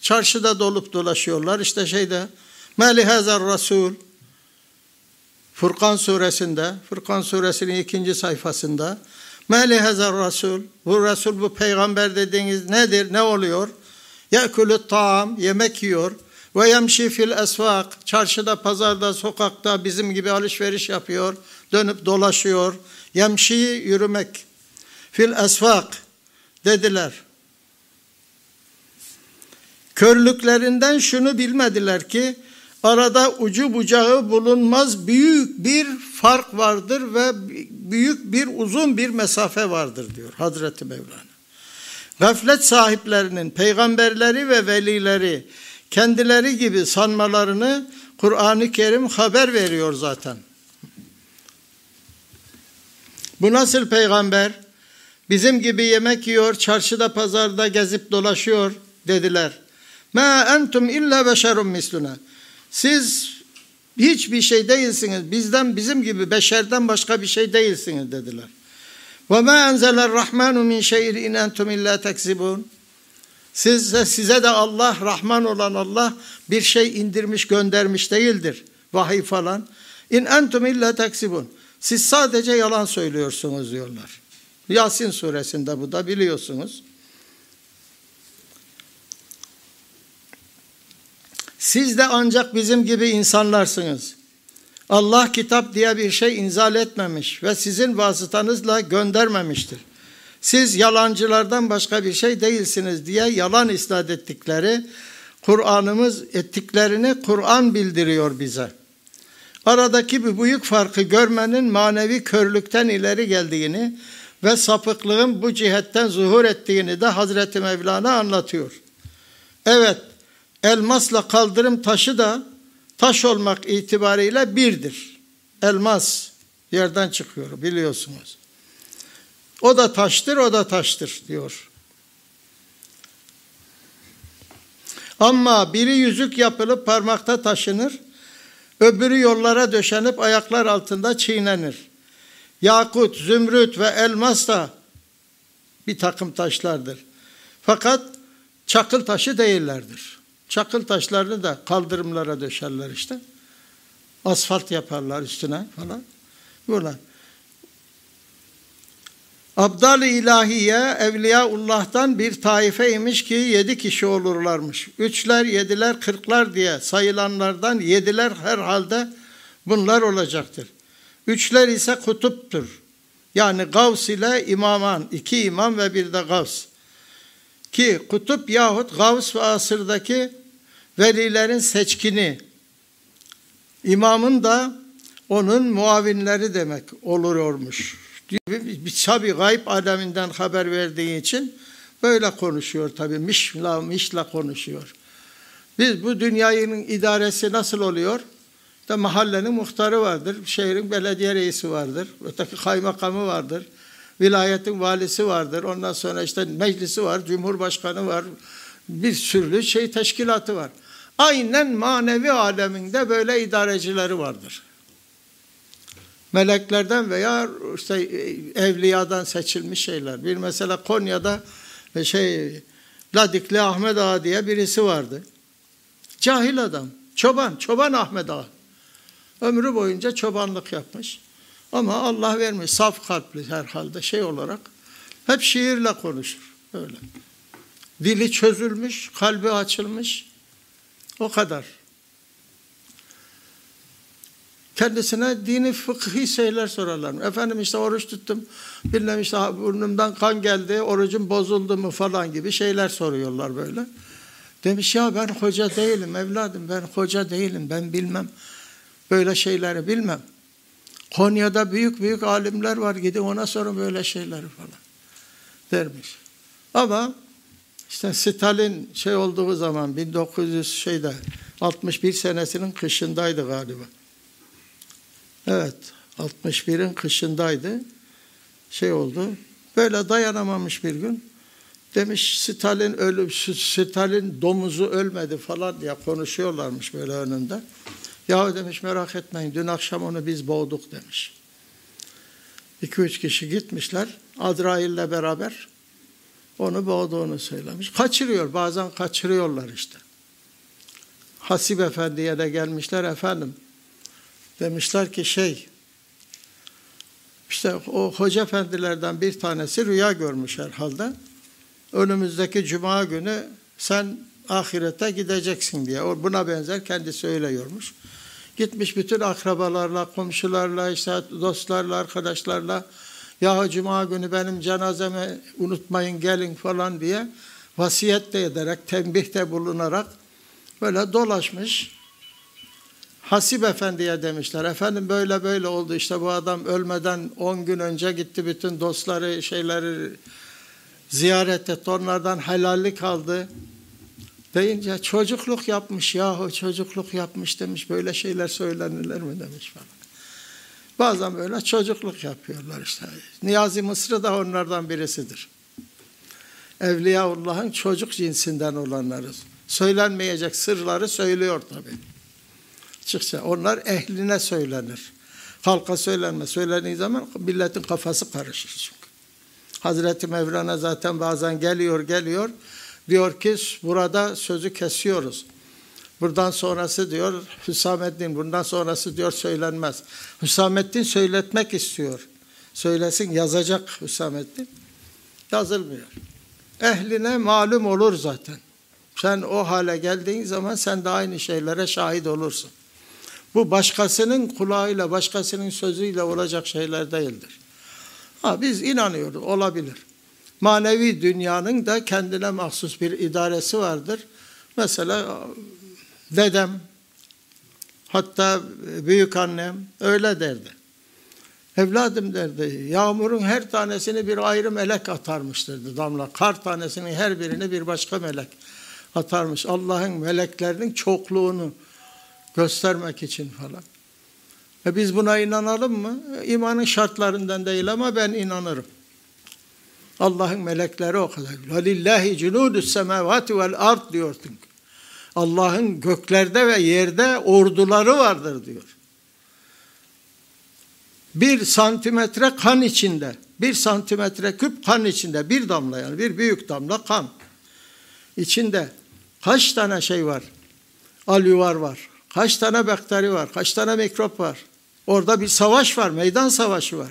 S2: Çarşıda dolup dolaşıyorlar. İşte şeyde Meli hazar Resul Furkan suresinde, Furkan suresinin ikinci sayfasında Meli hazar Resul, bu Resul bu peygamber dediğiniz nedir, ne oluyor? Yekulü taam, yemek yiyor. Ve yemşi fil esvak, çarşıda, pazarda, sokakta bizim gibi alışveriş yapıyor. Dönüp dolaşıyor. Yemşi yürümek. Fil esvak dediler. Körlüklerinden şunu bilmediler ki arada ucu bucağı bulunmaz büyük bir fark vardır ve büyük bir uzun bir mesafe vardır diyor Hazreti Mevlana. Gaflet sahiplerinin peygamberleri ve velileri kendileri gibi sanmalarını Kur'an-ı Kerim haber veriyor zaten. Bu nasıl peygamber? Bizim gibi yemek yiyor, çarşıda pazarda gezip dolaşıyor dediler. Ma entum illa beşerun misluna. Siz hiçbir şey değilsiniz. Bizden bizim gibi beşerden başka bir şey değilsiniz dediler. Ve ma enzeler rahmanu min şeyin in entum illa tekzibun. Size, size de Allah, Rahman olan Allah bir şey indirmiş, göndermiş değildir. Vahiy falan. İn entum illa teksibun. Siz sadece yalan söylüyorsunuz diyorlar. Yasin suresinde bu da biliyorsunuz. Siz de ancak bizim gibi insanlarsınız. Allah kitap diye bir şey inzal etmemiş ve sizin vasıtanızla göndermemiştir. Siz yalancılardan başka bir şey değilsiniz diye yalan isnat ettikleri Kur'an'ımız ettiklerini Kur'an bildiriyor bize. Aradaki bir büyük farkı görmenin manevi körlükten ileri geldiğini ve sapıklığın bu cihetten zuhur ettiğini de Hazreti Mevlana anlatıyor. Evet, elmasla kaldırım taşı da taş olmak itibariyle birdir. Elmas yerden çıkıyor biliyorsunuz. O da taştır, o da taştır diyor. Ama biri yüzük yapılıp parmakta taşınır, öbürü yollara döşenip ayaklar altında çiğnenir. Yakut, zümrüt ve elmas da bir takım taşlardır. Fakat çakıl taşı değillerdir. Çakıl taşlarını da kaldırımlara döşerler işte. Asfalt yaparlar üstüne falan. Buralar. Abdal-ı ilahiye Evliyaullah'tan bir taifeymiş ki yedi kişi olurlarmış. Üçler, yediler, kırklar diye sayılanlardan yediler herhalde bunlar olacaktır. Üçler ise kutuptur. Yani Gavs ile imaman, iki imam ve bir de Gavs. Ki kutup yahut Gavs ve asırdaki velilerin seçkini, imamın da onun muavinleri demek oluyormuş bir tabi gayb aleminden haber verdiği için böyle konuşuyor tabi mişla mişla konuşuyor. Biz bu dünyanın idaresi nasıl oluyor? İşte mahallenin muhtarı vardır, şehrin belediye reisi vardır, öteki kaymakamı vardır, vilayetin valisi vardır, ondan sonra işte meclisi var, cumhurbaşkanı var, bir sürü şey teşkilatı var. Aynen manevi aleminde böyle idarecileri vardır meleklerden veya işte evliyadan seçilmiş şeyler. Bir mesela Konya'da şey Ladikli Ahmet Ağa diye birisi vardı. Cahil adam. Çoban. Çoban Ahmet Ağa. Ömrü boyunca çobanlık yapmış. Ama Allah vermiş. Saf kalpli herhalde şey olarak. Hep şiirle konuşur. Öyle. Dili çözülmüş, kalbi açılmış. O kadar. Kendisine dini fıkhi şeyler sorarlar. Efendim işte oruç tuttum, bilmem işte burnumdan kan geldi, orucum bozuldu mu falan gibi şeyler soruyorlar böyle. Demiş ya ben hoca değilim evladım, ben hoca değilim, ben bilmem. Böyle şeyleri bilmem. Konya'da büyük büyük alimler var, gidin ona sorun böyle şeyleri falan dermiş. Ama işte Stalin şey olduğu zaman 1900 şeyde 61 senesinin kışındaydı galiba. Evet, 61'in kışındaydı. Şey oldu. Böyle dayanamamış bir gün. Demiş Stalin ölüm, Stalin domuzu ölmedi falan diye konuşuyorlarmış böyle önünde. Ya demiş merak etmeyin dün akşam onu biz boğduk demiş. İki üç kişi gitmişler Azrail'le beraber onu boğduğunu söylemiş. Kaçırıyor bazen kaçırıyorlar işte. Hasip Efendi'ye de gelmişler efendim. Demişler ki şey işte o hoca efendilerden bir tanesi rüya görmüş herhalde. Önümüzdeki cuma günü sen ahirete gideceksin diye. Buna benzer kendisi öyle yormuş. Gitmiş bütün akrabalarla, komşularla, işte dostlarla, arkadaşlarla ya cuma günü benim cenazemi unutmayın gelin falan diye vasiyet de ederek, tembihte bulunarak böyle dolaşmış. Hasip Efendi'ye demişler. Efendim böyle böyle oldu işte bu adam ölmeden 10 gün önce gitti bütün dostları şeyleri ziyaret etti. Onlardan helallik aldı. Deyince çocukluk yapmış yahu çocukluk yapmış demiş. Böyle şeyler söylenirler mi demiş falan. Bazen böyle çocukluk yapıyorlar işte. Niyazi Mısır'ı da onlardan birisidir. Evliyaullah'ın çocuk cinsinden olanlarız. Söylenmeyecek sırları söylüyor tabii. Çıksa onlar ehline söylenir. Halka söylenme. Söylendiği zaman milletin kafası karışır çünkü. Hazreti Mevlana zaten bazen geliyor geliyor. Diyor ki burada sözü kesiyoruz. Buradan sonrası diyor Hüsamettin, bundan sonrası diyor söylenmez. Hüsamettin söyletmek istiyor. Söylesin yazacak Hüsamettin. Yazılmıyor. Ehline malum olur zaten. Sen o hale geldiğin zaman sen de aynı şeylere şahit olursun. Bu başkasının kulağıyla, başkasının sözüyle olacak şeyler değildir. Ha, biz inanıyoruz, olabilir. Manevi dünyanın da kendine mahsus bir idaresi vardır. Mesela dedem, hatta büyük annem öyle derdi. Evladım derdi, yağmurun her tanesini bir ayrı melek atarmıştır damla. Kar tanesinin her birini bir başka melek atarmış. Allah'ın meleklerinin çokluğunu göstermek için falan. E biz buna inanalım mı? İmanın şartlarından değil ama ben inanırım. Allah'ın melekleri o kadar. Velillahi cunudus semavati vel ard diyor çünkü. Allah'ın göklerde ve yerde orduları vardır diyor. Bir santimetre kan içinde, bir santimetre küp kan içinde, bir damla yani bir büyük damla kan içinde kaç tane şey var? Alüvar var. Kaç tane bakteri var? Kaç tane mikrop var? Orada bir savaş var, meydan savaşı var.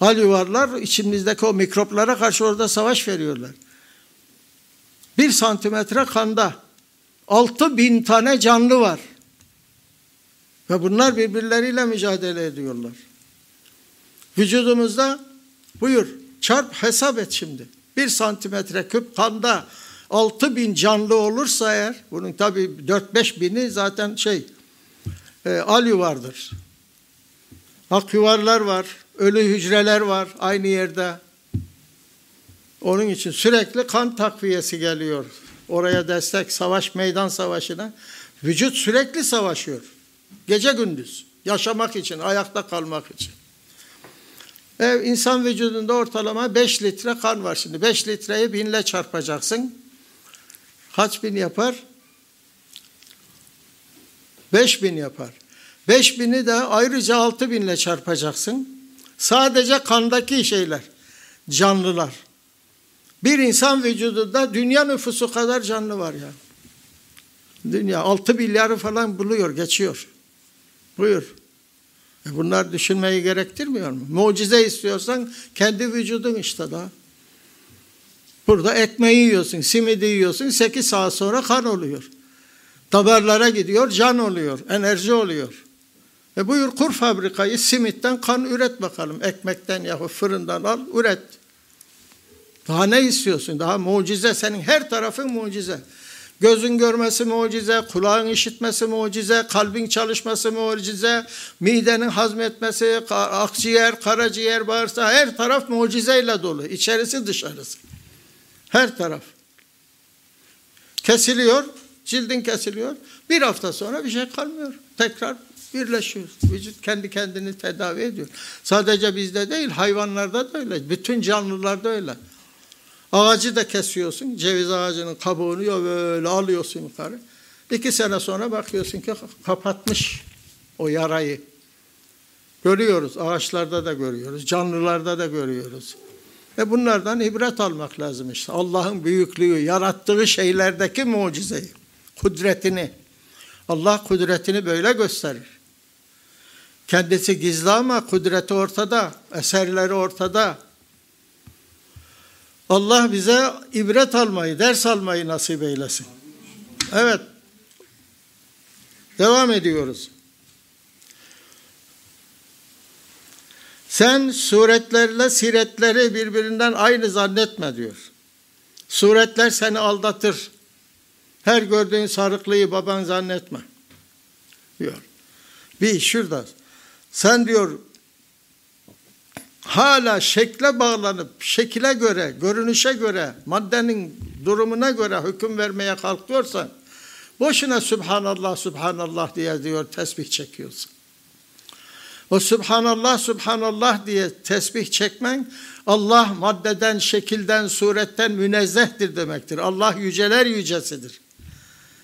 S2: Alüvarlar içimizdeki o mikroplara karşı orada savaş veriyorlar. Bir santimetre kanda altı bin tane canlı var. Ve bunlar birbirleriyle mücadele ediyorlar. Vücudumuzda buyur çarp hesap et şimdi. Bir santimetre küp kanda altı bin canlı olursa eğer bunun tabi dört beş bini zaten şey e, alü vardır. Akyuvarlar var, ölü hücreler var aynı yerde. Onun için sürekli kan takviyesi geliyor. Oraya destek, savaş, meydan savaşına. Vücut sürekli savaşıyor. Gece gündüz. Yaşamak için, ayakta kalmak için. Ev, insan vücudunda ortalama 5 litre kan var şimdi. 5 litreyi binle çarpacaksın. Kaç bin yapar? 5 bin yapar. 5 bini de ayrıca 6 binle çarpacaksın. Sadece kandaki şeyler, canlılar. Bir insan vücudunda dünya nüfusu kadar canlı var ya. Dünya 6 milyarı falan buluyor, geçiyor. Buyur. E bunlar düşünmeyi gerektirmiyor mu? Mucize istiyorsan kendi vücudun işte daha. Burada ekmeği yiyorsun, simidi yiyorsun, 8 saat sonra kan oluyor. Damarlara gidiyor, can oluyor, enerji oluyor. E buyur kur fabrikayı, simitten kan üret bakalım. Ekmekten ya fırından al, üret. Daha ne istiyorsun? Daha mucize, senin her tarafın mucize. Gözün görmesi mucize, kulağın işitmesi mucize, kalbin çalışması mucize, midenin hazmetmesi, akciğer, karaciğer, bağırsağı her taraf mucizeyle dolu. İçerisi dışarısı. Her taraf. Kesiliyor, cildin kesiliyor. Bir hafta sonra bir şey kalmıyor. Tekrar birleşiyor. Vücut kendi kendini tedavi ediyor. Sadece bizde değil, hayvanlarda da öyle. Bütün canlılarda öyle. Ağacı da kesiyorsun. Ceviz ağacının kabuğunu böyle alıyorsun yukarı. İki sene sonra bakıyorsun ki kapatmış o yarayı. Görüyoruz. Ağaçlarda da görüyoruz. Canlılarda da görüyoruz. Ve bunlardan ibret almak lazım işte. Allah'ın büyüklüğü, yarattığı şeylerdeki mucizeyi, kudretini. Allah kudretini böyle gösterir. Kendisi gizli ama kudreti ortada, eserleri ortada. Allah bize ibret almayı, ders almayı nasip eylesin. Evet. Devam ediyoruz. Sen suretlerle siretleri birbirinden aynı zannetme diyor. Suretler seni aldatır. Her gördüğün sarıklıyı baban zannetme. Diyor. Bir şurada. Sen diyor hala şekle bağlanıp şekile göre, görünüşe göre, maddenin durumuna göre hüküm vermeye kalkıyorsan boşuna Subhanallah, Subhanallah diye diyor tesbih çekiyorsun. O Subhanallah, Subhanallah diye tesbih çekmen Allah maddeden, şekilden, suretten münezzehtir demektir. Allah yüceler yücesidir.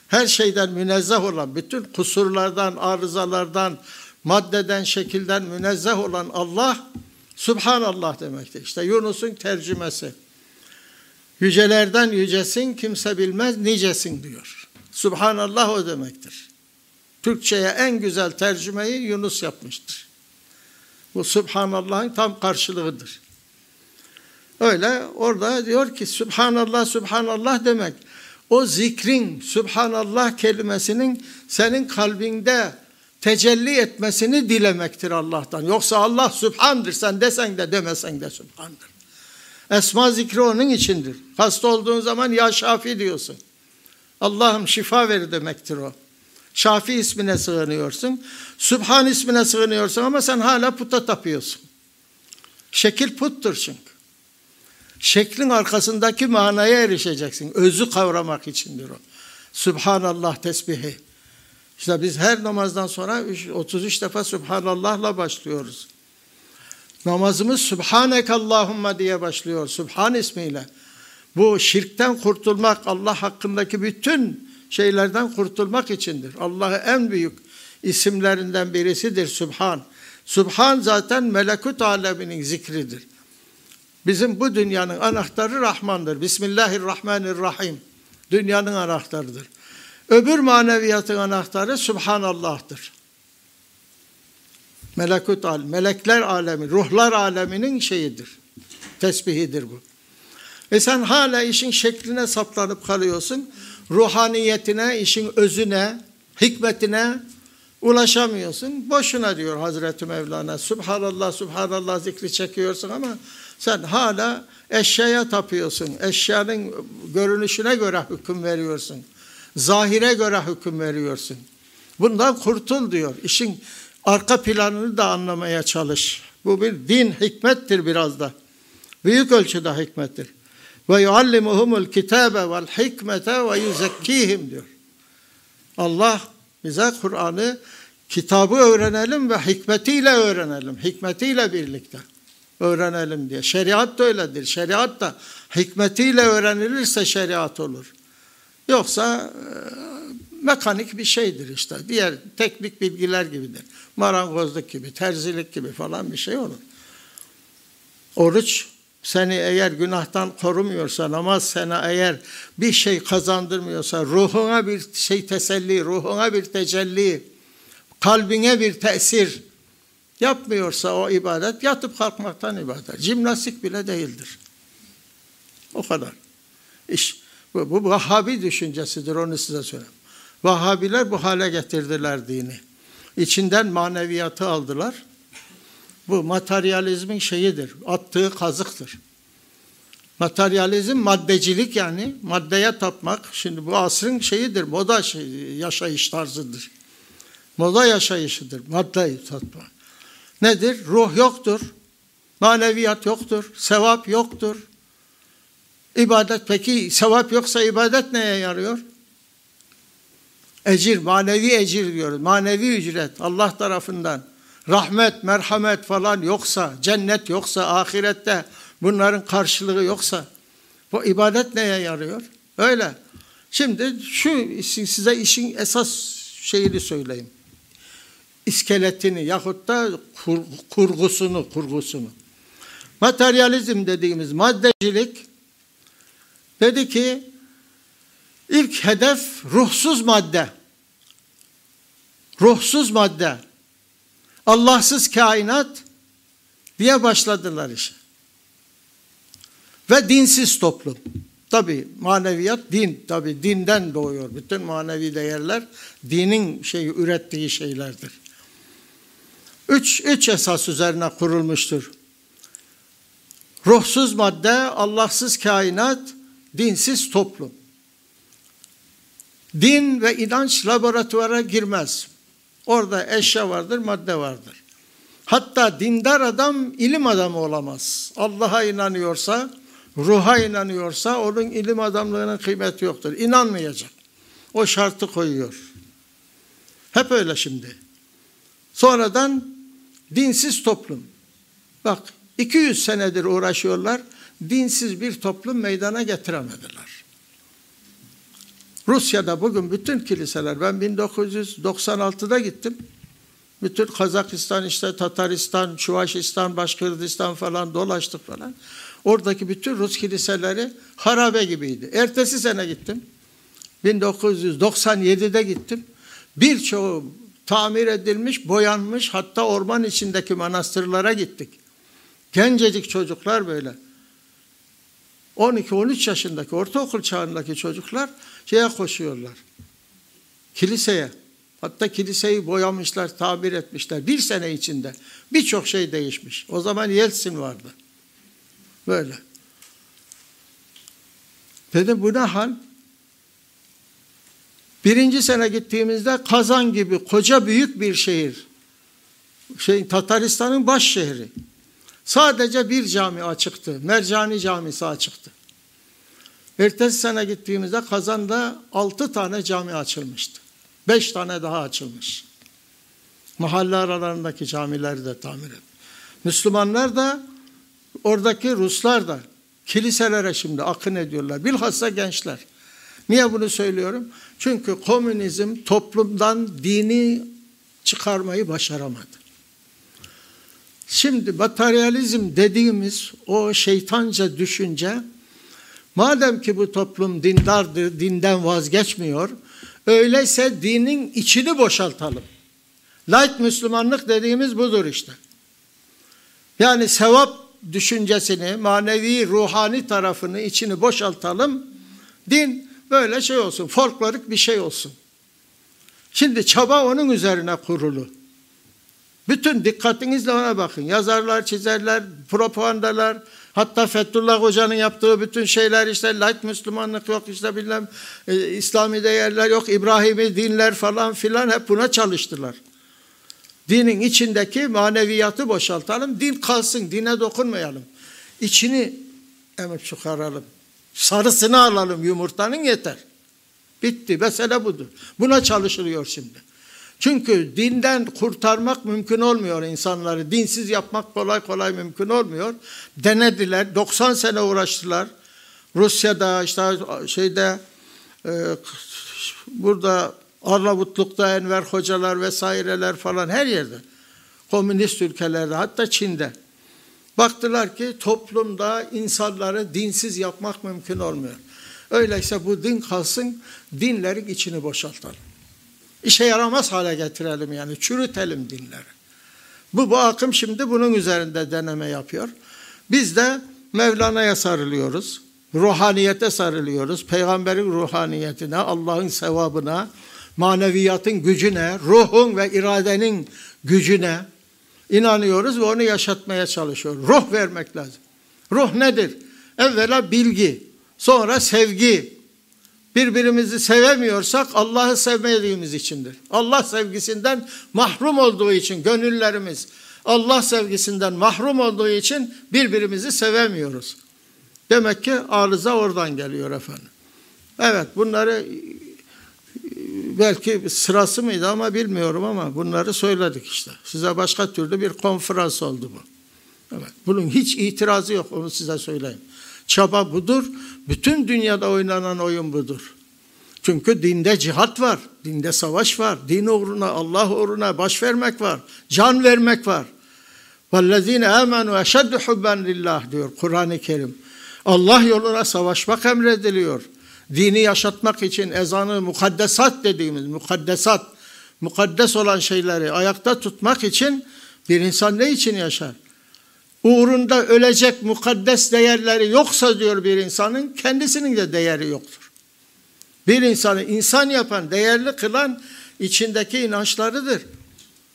S2: Her şeyden münezzeh olan, bütün kusurlardan, arızalardan, maddeden, şekilden münezzeh olan Allah Subhanallah demektir. İşte Yunus'un tercümesi. Yücelerden yücesin kimse bilmez nicesin diyor. Subhanallah o demektir. Türkçe'ye en güzel tercümeyi Yunus yapmıştır. Bu Subhanallah'ın tam karşılığıdır. Öyle orada diyor ki Subhanallah, Subhanallah demek. O zikrin, Subhanallah kelimesinin senin kalbinde tecelli etmesini dilemektir Allah'tan. Yoksa Allah Sübhan'dır. Sen desen de demesen de Sübhan'dır. Esma zikri onun içindir. Hasta olduğun zaman ya Şafi diyorsun. Allah'ım şifa ver demektir o. Şafi ismine sığınıyorsun. Sübhan ismine sığınıyorsun ama sen hala puta tapıyorsun. Şekil puttur çünkü. Şeklin arkasındaki manaya erişeceksin. Özü kavramak içindir o. Subhanallah tesbihi. İşte biz her namazdan sonra 33 defa Subhanallah'la başlıyoruz. Namazımız Subhanekallahumma diye başlıyor. Subhan ismiyle. Bu şirkten kurtulmak, Allah hakkındaki bütün şeylerden kurtulmak içindir. Allah'ı en büyük isimlerinden birisidir Subhan. Subhan zaten melekut aleminin zikridir. Bizim bu dünyanın anahtarı Rahman'dır. Bismillahirrahmanirrahim. Dünyanın anahtarıdır. Öbür maneviyatın anahtarı Subhanallah'tır. Melekut al, melekler alemi, ruhlar aleminin şeyidir. Tesbihidir bu. E sen hala işin şekline saplanıp kalıyorsun. Ruhaniyetine, işin özüne, hikmetine ulaşamıyorsun. Boşuna diyor Hazreti Mevlana. Subhanallah, Subhanallah zikri çekiyorsun ama sen hala eşyaya tapıyorsun. Eşyanın görünüşüne göre hüküm veriyorsun. Zahire göre hüküm veriyorsun. Bundan kurtul diyor. İşin arka planını da anlamaya çalış. Bu bir din hikmettir biraz da. Büyük ölçüde hikmettir. Ve yuallimuhumul kitabe vel hikmete ve yuzekkihim diyor. Allah bize Kur'an'ı kitabı öğrenelim ve hikmetiyle öğrenelim. Hikmetiyle birlikte öğrenelim diye. Şeriat da öyledir. Şeriat da hikmetiyle öğrenilirse şeriat olur. Yoksa e, mekanik bir şeydir işte. Diğer teknik bilgiler gibidir. Marangozluk gibi, terzilik gibi falan bir şey olur. Oruç seni eğer günahtan korumuyorsa, namaz sana eğer bir şey kazandırmıyorsa, ruhuna bir şey teselli, ruhuna bir tecelli, kalbine bir tesir yapmıyorsa o ibadet yatıp kalkmaktan ibadet. Cimnastik bile değildir. O kadar. İş, bu, Vahhabi düşüncesidir onu size söyleyeyim. Vahhabiler bu hale getirdiler dini. İçinden maneviyatı aldılar. Bu materyalizmin şeyidir, attığı kazıktır. Materyalizm maddecilik yani maddeye tapmak. Şimdi bu asrın şeyidir, moda şey, yaşayış tarzıdır. Moda yaşayışıdır, maddeyi tatmak. Nedir? Ruh yoktur, maneviyat yoktur, sevap yoktur. İbadet peki sevap yoksa ibadet neye yarıyor? Ecir, manevi ecir diyoruz. Manevi ücret Allah tarafından. Rahmet, merhamet falan yoksa, cennet yoksa, ahirette bunların karşılığı yoksa bu ibadet neye yarıyor? Öyle. Şimdi şu size işin esas şeyini söyleyeyim. İskeletini yahut da kur, kurgusunu, kurgusunu. Materyalizm dediğimiz maddecilik dedi ki ilk hedef ruhsuz madde. Ruhsuz madde. Allahsız kainat diye başladılar işe. Ve dinsiz toplum. Tabi maneviyat din, tabi dinden doğuyor. Bütün manevi değerler dinin şey ürettiği şeylerdir. Üç, üç esas üzerine kurulmuştur. Ruhsuz madde, Allahsız kainat, dinsiz toplum. Din ve inanç laboratuvara girmez. Orada eşya vardır, madde vardır. Hatta dindar adam ilim adamı olamaz. Allah'a inanıyorsa, ruha inanıyorsa onun ilim adamlığının kıymeti yoktur. İnanmayacak. O şartı koyuyor. Hep öyle şimdi. Sonradan dinsiz toplum. Bak 200 senedir uğraşıyorlar. Dinsiz bir toplum meydana getiremediler. Rusya'da bugün bütün kiliseler, ben 1996'da gittim. Bütün Kazakistan, işte Tataristan, Çuvaşistan, Başkırdistan falan dolaştık falan. Oradaki bütün Rus kiliseleri harabe gibiydi. Ertesi sene gittim. 1997'de gittim. Birçoğu tamir edilmiş, boyanmış hatta orman içindeki manastırlara gittik. Gencecik çocuklar böyle. 12-13 yaşındaki ortaokul çağındaki çocuklar şeye koşuyorlar. Kiliseye. Hatta kiliseyi boyamışlar, tabir etmişler. Bir sene içinde birçok şey değişmiş. O zaman Yeltsin vardı. Böyle. Dedim bu ne hal? Birinci sene gittiğimizde Kazan gibi koca büyük bir şehir. Şey, Tataristan'ın baş şehri. Sadece bir cami açıktı. Mercani Camisi açıktı. Ertesi sene gittiğimizde Kazan'da altı tane cami açılmıştı. Beş tane daha açılmış. Mahalle aralarındaki camileri de tamir et. Müslümanlar da oradaki Ruslar da kiliselere şimdi akın ediyorlar. Bilhassa gençler. Niye bunu söylüyorum? Çünkü komünizm toplumdan dini çıkarmayı başaramadı. Şimdi materyalizm dediğimiz o şeytanca düşünce madem ki bu toplum dindardır, dinden vazgeçmiyor, öyleyse dinin içini boşaltalım. Light Müslümanlık dediğimiz budur işte. Yani sevap düşüncesini, manevi, ruhani tarafını, içini boşaltalım. Din böyle şey olsun, folklorik bir şey olsun. Şimdi çaba onun üzerine kurulu. Bütün dikkatinizle ona bakın. Yazarlar, çizerler, propagandalar, hatta Fethullah Hoca'nın yaptığı bütün şeyler işte light Müslümanlık yok işte bilmem e, İslami değerler yok, İbrahimi dinler falan filan hep buna çalıştılar. Dinin içindeki maneviyatı boşaltalım, din kalsın, dine dokunmayalım. İçini emip çıkaralım. Sarısını alalım yumurtanın yeter. Bitti, mesele budur. Buna çalışılıyor şimdi. Çünkü dinden kurtarmak mümkün olmuyor insanları. Dinsiz yapmak kolay kolay mümkün olmuyor. Denediler. 90 sene uğraştılar. Rusya'da işte şeyde e, burada Arnavutluk'ta Enver hocalar vesaireler falan her yerde. Komünist ülkelerde hatta Çin'de. Baktılar ki toplumda insanları dinsiz yapmak mümkün olmuyor. Öyleyse bu din kalsın, dinlerin içini boşaltalım işe yaramaz hale getirelim yani çürütelim dinleri. Bu, bu akım şimdi bunun üzerinde deneme yapıyor. Biz de Mevlana'ya sarılıyoruz. ruhaniyete sarılıyoruz. Peygamberin ruhaniyetine, Allah'ın sevabına, maneviyatın gücüne, ruhun ve iradenin gücüne inanıyoruz ve onu yaşatmaya çalışıyoruz. Ruh vermek lazım. Ruh nedir? Evvela bilgi, sonra sevgi. Birbirimizi sevemiyorsak Allah'ı sevmediğimiz içindir. Allah sevgisinden mahrum olduğu için gönüllerimiz Allah sevgisinden mahrum olduğu için birbirimizi sevemiyoruz. Demek ki arıza oradan geliyor efendim. Evet bunları belki sırası mıydı ama bilmiyorum ama bunları söyledik işte. Size başka türlü bir konferans oldu bu. Evet, bunun hiç itirazı yok onu size söyleyeyim. Çaba budur. Bütün dünyada oynanan oyun budur. Çünkü dinde cihat var, dinde savaş var, din uğruna, Allah uğruna baş vermek var, can vermek var. وَالَّذ۪ينَ آمَنُوا اَشَدُّ حُبَّنْ lillah diyor Kur'an-ı Kerim. Allah yoluna savaşmak emrediliyor. Dini yaşatmak için ezanı mukaddesat dediğimiz mukaddesat, mukaddes olan şeyleri ayakta tutmak için bir insan ne için yaşar? Uğrunda ölecek mukaddes değerleri yoksa diyor bir insanın kendisinin de değeri yoktur. Bir insanı insan yapan, değerli kılan içindeki inançlarıdır.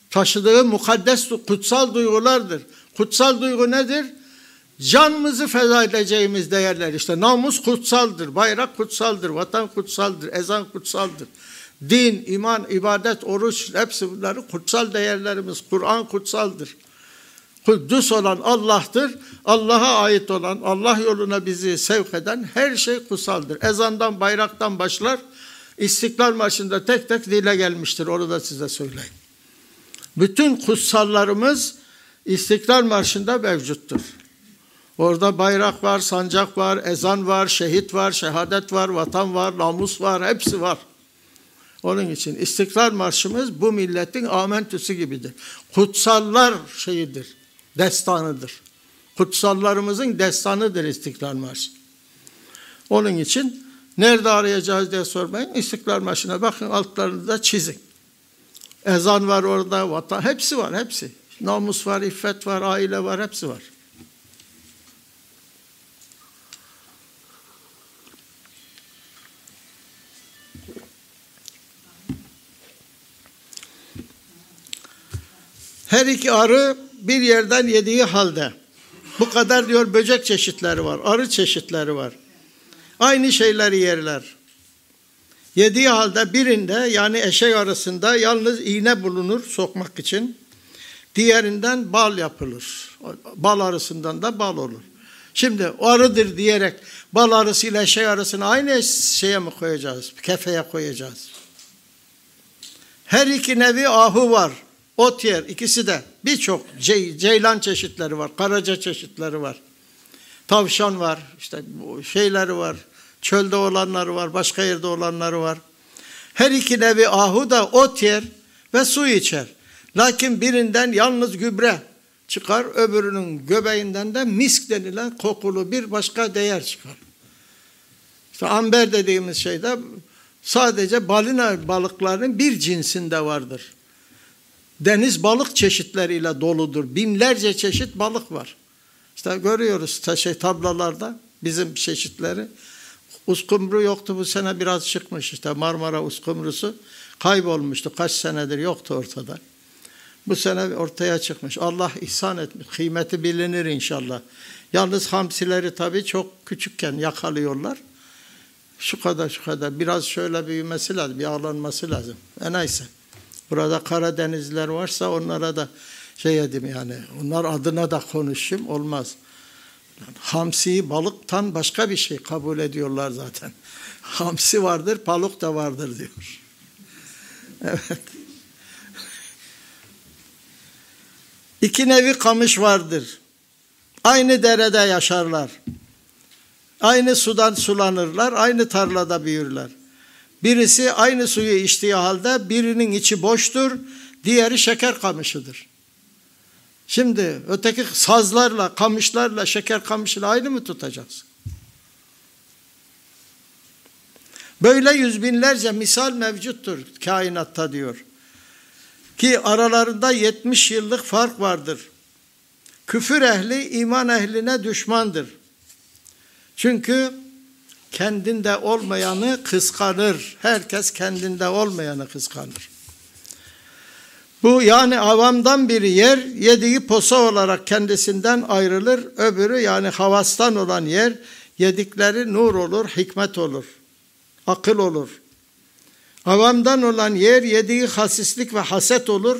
S2: Taşıdığı mukaddes, kutsal duygulardır. Kutsal duygu nedir? Canımızı feda edeceğimiz değerler işte. Namus kutsaldır, bayrak kutsaldır, vatan kutsaldır, ezan kutsaldır. Din, iman, ibadet, oruç hepsi bunları kutsal değerlerimiz. Kur'an kutsaldır. Kuddus olan Allah'tır. Allah'a ait olan, Allah yoluna bizi sevk eden her şey kutsaldır. Ezandan, bayraktan başlar. İstiklal Marşı'nda tek tek dile gelmiştir. Onu da size söyleyeyim. Bütün kutsallarımız İstiklal Marşı'nda mevcuttur. Orada bayrak var, sancak var, ezan var, şehit var, şehadet var, vatan var, namus var, hepsi var. Onun için İstiklal Marşımız bu milletin amentüsü gibidir. Kutsallar şeyidir, destanıdır. Kutsallarımızın destanıdır İstiklal Marşı. Onun için nerede arayacağız diye sormayın. İstiklal Marşı'na bakın altlarını da çizin. Ezan var orada, vatan, hepsi var, hepsi. Namus var, iffet var, aile var, hepsi var. Her iki arı bir yerden yediği halde bu kadar diyor böcek çeşitleri var, arı çeşitleri var. Aynı şeyleri yerler. Yediği halde birinde yani eşek arasında yalnız iğne bulunur sokmak için. Diğerinden bal yapılır. Bal arasından da bal olur. Şimdi arıdır diyerek bal arısıyla eşek arasını aynı şeye mi koyacağız? Kefeye koyacağız. Her iki nevi ahu var. Ot yer ikisi de birçok ce ceylan çeşitleri var, karaca çeşitleri var. Tavşan var, işte şeyleri var, çölde olanları var, başka yerde olanları var. Her iki nevi ahu da ot yer ve su içer. Lakin birinden yalnız gübre çıkar, öbürünün göbeğinden de misk denilen kokulu bir başka değer çıkar. İşte amber dediğimiz şeyde sadece balina balıklarının bir cinsinde vardır. Deniz balık çeşitleriyle doludur. Binlerce çeşit balık var. İşte görüyoruz şey, tablalarda bizim çeşitleri. Uskumru yoktu bu sene biraz çıkmış işte Marmara uskumrusu kaybolmuştu. Kaç senedir yoktu ortada. Bu sene ortaya çıkmış. Allah ihsan etmiş. Kıymeti bilinir inşallah. Yalnız hamsileri tabii çok küçükken yakalıyorlar. Şu kadar şu kadar biraz şöyle büyümesi lazım, yağlanması lazım. E neyse. Burada Karadenizler varsa onlara da şey edeyim yani. Onlar adına da konuşayım olmaz. Hamsiyi balıktan başka bir şey kabul ediyorlar zaten. Hamsi vardır, balık da vardır diyor. Evet. İki nevi kamış vardır. Aynı derede yaşarlar. Aynı sudan sulanırlar, aynı tarlada büyürler. Birisi aynı suyu içtiği halde birinin içi boştur, diğeri şeker kamışıdır. Şimdi öteki sazlarla, kamışlarla, şeker kamışıyla aynı mı tutacaksın? Böyle yüz binlerce misal mevcuttur kainatta diyor. Ki aralarında 70 yıllık fark vardır. Küfür ehli iman ehline düşmandır. Çünkü kendinde olmayanı kıskanır. Herkes kendinde olmayanı kıskanır. Bu yani avamdan biri yer yediği posa olarak kendisinden ayrılır. Öbürü yani havastan olan yer yedikleri nur olur, hikmet olur, akıl olur. Avamdan olan yer yediği hasislik ve haset olur.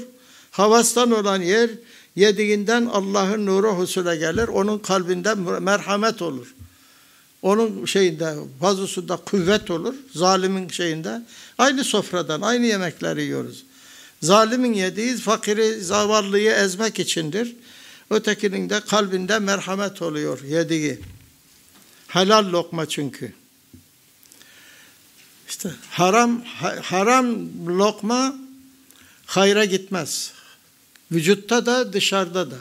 S2: Havastan olan yer yediğinden Allah'ın nuru husule gelir. Onun kalbinde merhamet olur. Onun şeyinde, vazusunda kuvvet olur. Zalimin şeyinde. Aynı sofradan, aynı yemekleri yiyoruz. Zalimin yediği fakiri, zavallıyı ezmek içindir. Ötekinin de kalbinde merhamet oluyor yediği. Helal lokma çünkü. İşte haram haram lokma hayra gitmez. Vücutta da dışarıda da.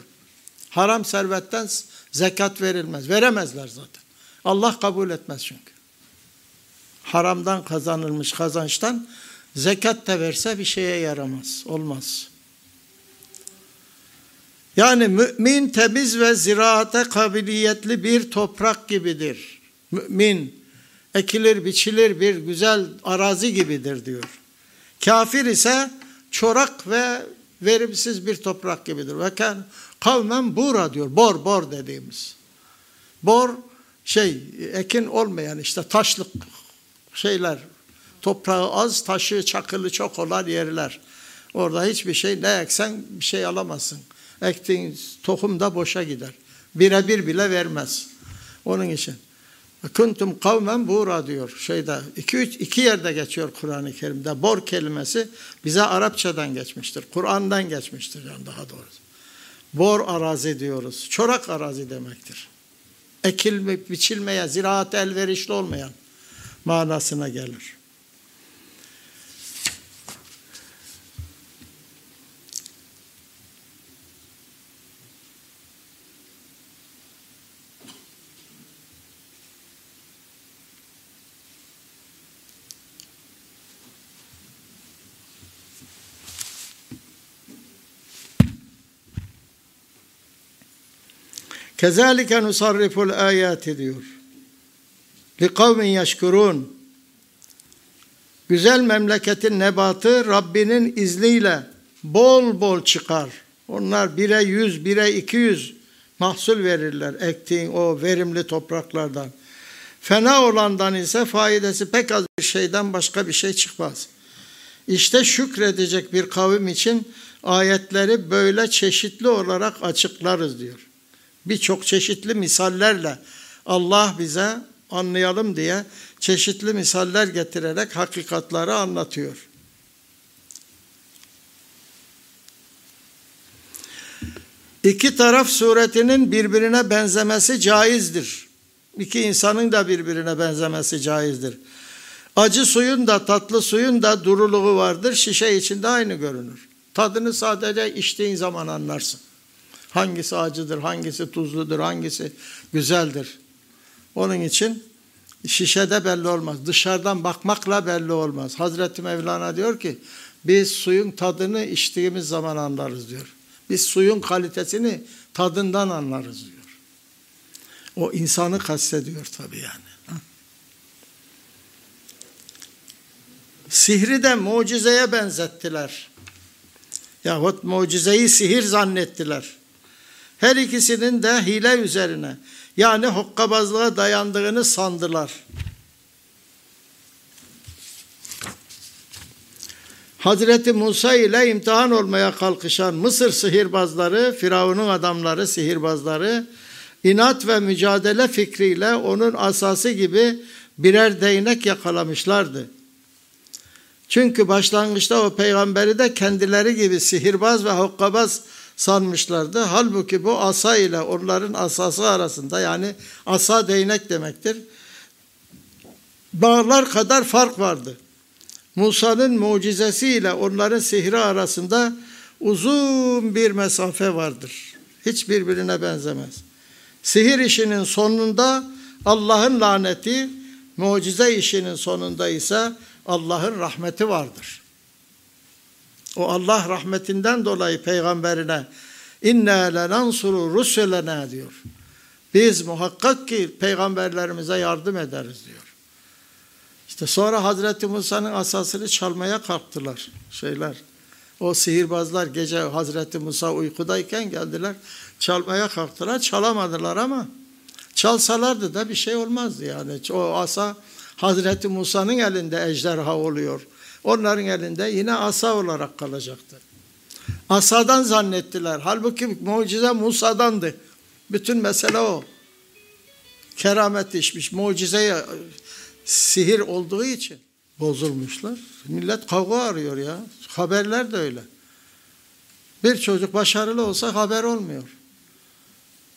S2: Haram servetten zekat verilmez. Veremezler zaten. Allah kabul etmez çünkü. Haramdan kazanılmış kazançtan zekat da verse bir şeye yaramaz. Olmaz. Yani mümin temiz ve ziraate kabiliyetli bir toprak gibidir. Mümin ekilir biçilir bir güzel arazi gibidir diyor. Kafir ise çorak ve verimsiz bir toprak gibidir. Ve kavmen bura diyor. Bor bor dediğimiz. Bor şey ekin olmayan işte taşlık şeyler toprağı az taşı çakılı çok olan yerler. Orada hiçbir şey ne eksen bir şey alamazsın. Ektiğin tohum da boşa gider. Birebir bile vermez. Onun için. Kuntum kavmen bura diyor şeyde iki, üç, iki yerde geçiyor Kur'an-ı Kerim'de bor kelimesi bize Arapçadan geçmiştir. Kur'an'dan geçmiştir yani daha doğrusu. Bor arazi diyoruz. Çorak arazi demektir. Ekilme, biçilmeye, ziraat elverişli olmayan manasına gelir. Kezalike nusarriful ayati diyor. Li kavmin yeşkurun. Güzel memleketin nebatı Rabbinin izniyle bol bol çıkar. Onlar bire yüz, bire iki yüz mahsul verirler ektiğin o verimli topraklardan. Fena olandan ise faydası pek az bir şeyden başka bir şey çıkmaz. İşte şükredecek bir kavim için ayetleri böyle çeşitli olarak açıklarız diyor birçok çeşitli misallerle Allah bize anlayalım diye çeşitli misaller getirerek hakikatları anlatıyor. İki taraf suretinin birbirine benzemesi caizdir. İki insanın da birbirine benzemesi caizdir. Acı suyun da tatlı suyun da duruluğu vardır. Şişe içinde aynı görünür. Tadını sadece içtiğin zaman anlarsın. Hangisi acıdır, hangisi tuzludur, hangisi güzeldir. Onun için şişede belli olmaz. Dışarıdan bakmakla belli olmaz. Hazreti Mevlana diyor ki biz suyun tadını içtiğimiz zaman anlarız diyor. Biz suyun kalitesini tadından anlarız diyor. O insanı kastediyor tabii yani. Sihri de mucizeye benzettiler. Yahut mucizeyi sihir zannettiler. Her ikisinin de hile üzerine yani hokkabazlığa dayandığını sandılar. Hazreti Musa ile imtihan olmaya kalkışan Mısır sihirbazları, Firavun'un adamları, sihirbazları inat ve mücadele fikriyle onun asası gibi birer değnek yakalamışlardı. Çünkü başlangıçta o peygamberi de kendileri gibi sihirbaz ve hokkabaz sanmışlardı. Halbuki bu asa ile onların asası arasında yani asa değnek demektir. Bağlar kadar fark vardı. Musa'nın mucizesi ile onların sihri arasında uzun bir mesafe vardır. Hiç birbirine benzemez. Sihir işinin sonunda Allah'ın laneti, mucize işinin sonunda ise Allah'ın rahmeti vardır. O Allah rahmetinden dolayı peygamberine inna lenansuru rusulena diyor. Biz muhakkak ki peygamberlerimize yardım ederiz diyor. İşte sonra Hazreti Musa'nın asasını çalmaya kalktılar şeyler. O sihirbazlar gece Hazreti Musa uykudayken geldiler. Çalmaya kalktılar. Çalamadılar ama çalsalardı da bir şey olmazdı yani. O asa Hazreti Musa'nın elinde ejderha oluyor. Onların elinde yine asa olarak kalacaktı. Asadan zannettiler. Halbuki mucize Musa'dandı. Bütün mesele o. Keramet işmiş. Mucizeye sihir olduğu için bozulmuşlar. Millet kavga arıyor ya. Haberler de öyle. Bir çocuk başarılı olsa haber olmuyor.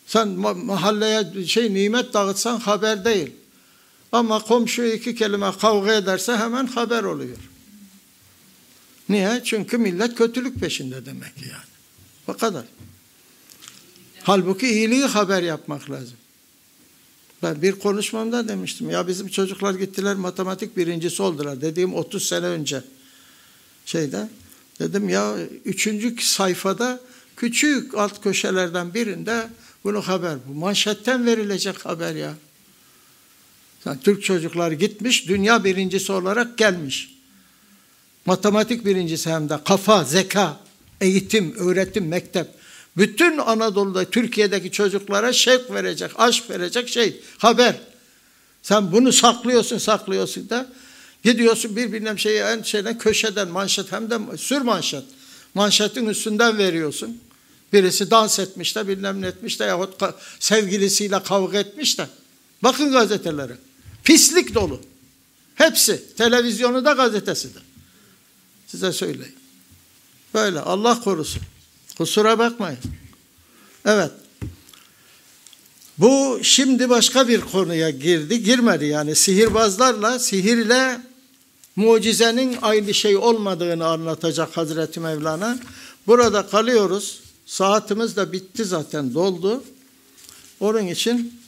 S2: Sen mahalleye şey nimet dağıtsan haber değil. Ama komşu iki kelime kavga ederse hemen haber oluyor. Niye? Çünkü millet kötülük peşinde demek yani. O kadar. Halbuki iyiliği haber yapmak lazım. Ben bir konuşmamda demiştim. Ya bizim çocuklar gittiler matematik birincisi oldular. Dediğim 30 sene önce. Şeyde. Dedim ya üçüncü sayfada küçük alt köşelerden birinde bunu haber. Bu manşetten verilecek haber ya. Yani Türk çocuklar gitmiş dünya birincisi olarak gelmiş. Matematik birincisi hem de kafa, zeka, eğitim, öğretim, mektep. Bütün Anadolu'da, Türkiye'deki çocuklara şevk verecek, aşk verecek şey, haber. Sen bunu saklıyorsun, saklıyorsun da gidiyorsun bir bilmem şeyi en şeyden köşeden manşet hem de sür manşet. Manşetin üstünden veriyorsun. Birisi dans etmiş de bilmem ne etmiş de yahut sevgilisiyle kavga etmiş de. Bakın gazetelere. Pislik dolu. Hepsi. Televizyonu da gazetesi de. Size söyleyeyim. Böyle Allah korusun. Kusura bakmayın. Evet. Bu şimdi başka bir konuya girdi. Girmedi yani sihirbazlarla, sihirle mucizenin aynı şey olmadığını anlatacak Hazreti Mevlana. Burada kalıyoruz. Saatimiz de bitti zaten doldu. Onun için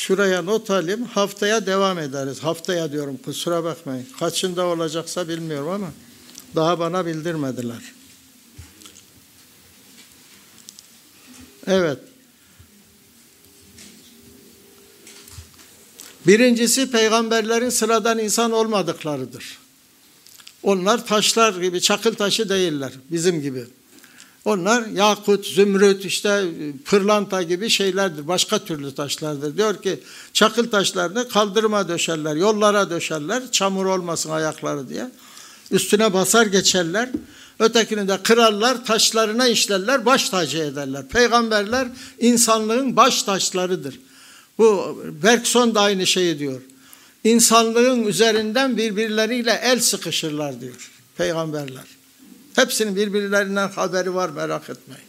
S2: şuraya not alayım. Haftaya devam ederiz. Haftaya diyorum kusura bakmayın. Kaçında olacaksa bilmiyorum ama daha bana bildirmediler. Evet. Birincisi peygamberlerin sıradan insan olmadıklarıdır. Onlar taşlar gibi, çakıl taşı değiller bizim gibi. Onlar yakut, zümrüt, işte pırlanta gibi şeylerdir. Başka türlü taşlardır. Diyor ki çakıl taşlarını kaldırıma döşerler, yollara döşerler, çamur olmasın ayakları diye. Üstüne basar geçerler. Ötekini de kırarlar, taşlarına işlerler, baş tacı ederler. Peygamberler insanlığın baş taşlarıdır. Bu Bergson da aynı şeyi diyor. İnsanlığın üzerinden birbirleriyle el sıkışırlar diyor peygamberler. Hepsinin birbirlerinden haberi var merak etmeyin.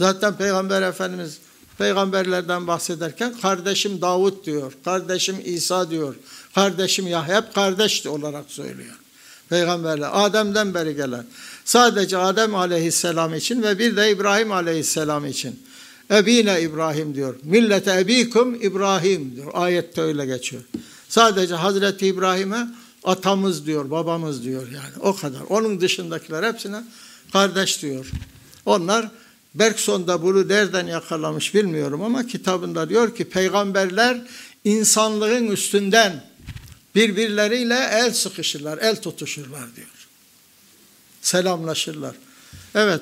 S2: Zaten Peygamber Efendimiz peygamberlerden bahsederken kardeşim Davut diyor, kardeşim İsa diyor, kardeşim Yahya hep kardeş olarak söylüyor. Peygamberler Adem'den beri gelen. Sadece Adem aleyhisselam için ve bir de İbrahim aleyhisselam için. Ebine İbrahim diyor. Millete ebikum İbrahim diyor. Ayette öyle geçiyor. Sadece Hazreti İbrahim'e atamız diyor, babamız diyor yani. O kadar. Onun dışındakiler hepsine kardeş diyor. Onlar Bergson'da bunu nereden yakalamış bilmiyorum ama kitabında diyor ki peygamberler insanlığın üstünden birbirleriyle el sıkışırlar, el tutuşurlar diyor. Selamlaşırlar. Evet.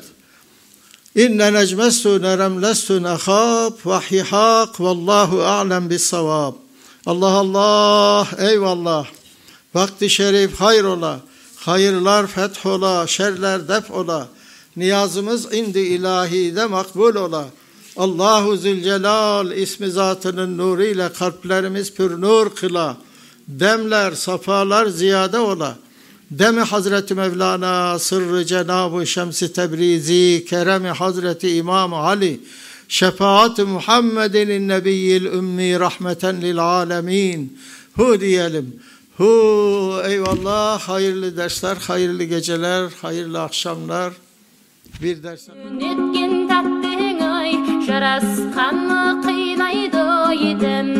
S2: İnne necmestu neremlestu nehab vahihak vallahu a'lem bis savab. Allah Allah eyvallah. Vakti şerif hayrola. Hayırlar fethola, şerler def ola. Niyazımız indi ilahide makbul ola. Allahu Zülcelal ismi zatının nuruyla kalplerimiz pür nur kıla. Demler, safalar ziyade ola. Demi Hazreti Mevlana, sırrı Cenab-ı Şems-i Tebrizi, keremi Hazreti İmam Ali, şefaat-ı Muhammedin nebiyyil ümmi rahmeten lil alemin. Hu diyelim. Hu eyvallah, hayırlı dersler, hayırlı geceler, hayırlı akşamlar. Bir ders.
S1: Netken tattың ай жарасқаны қинайды етем түзумің жатпен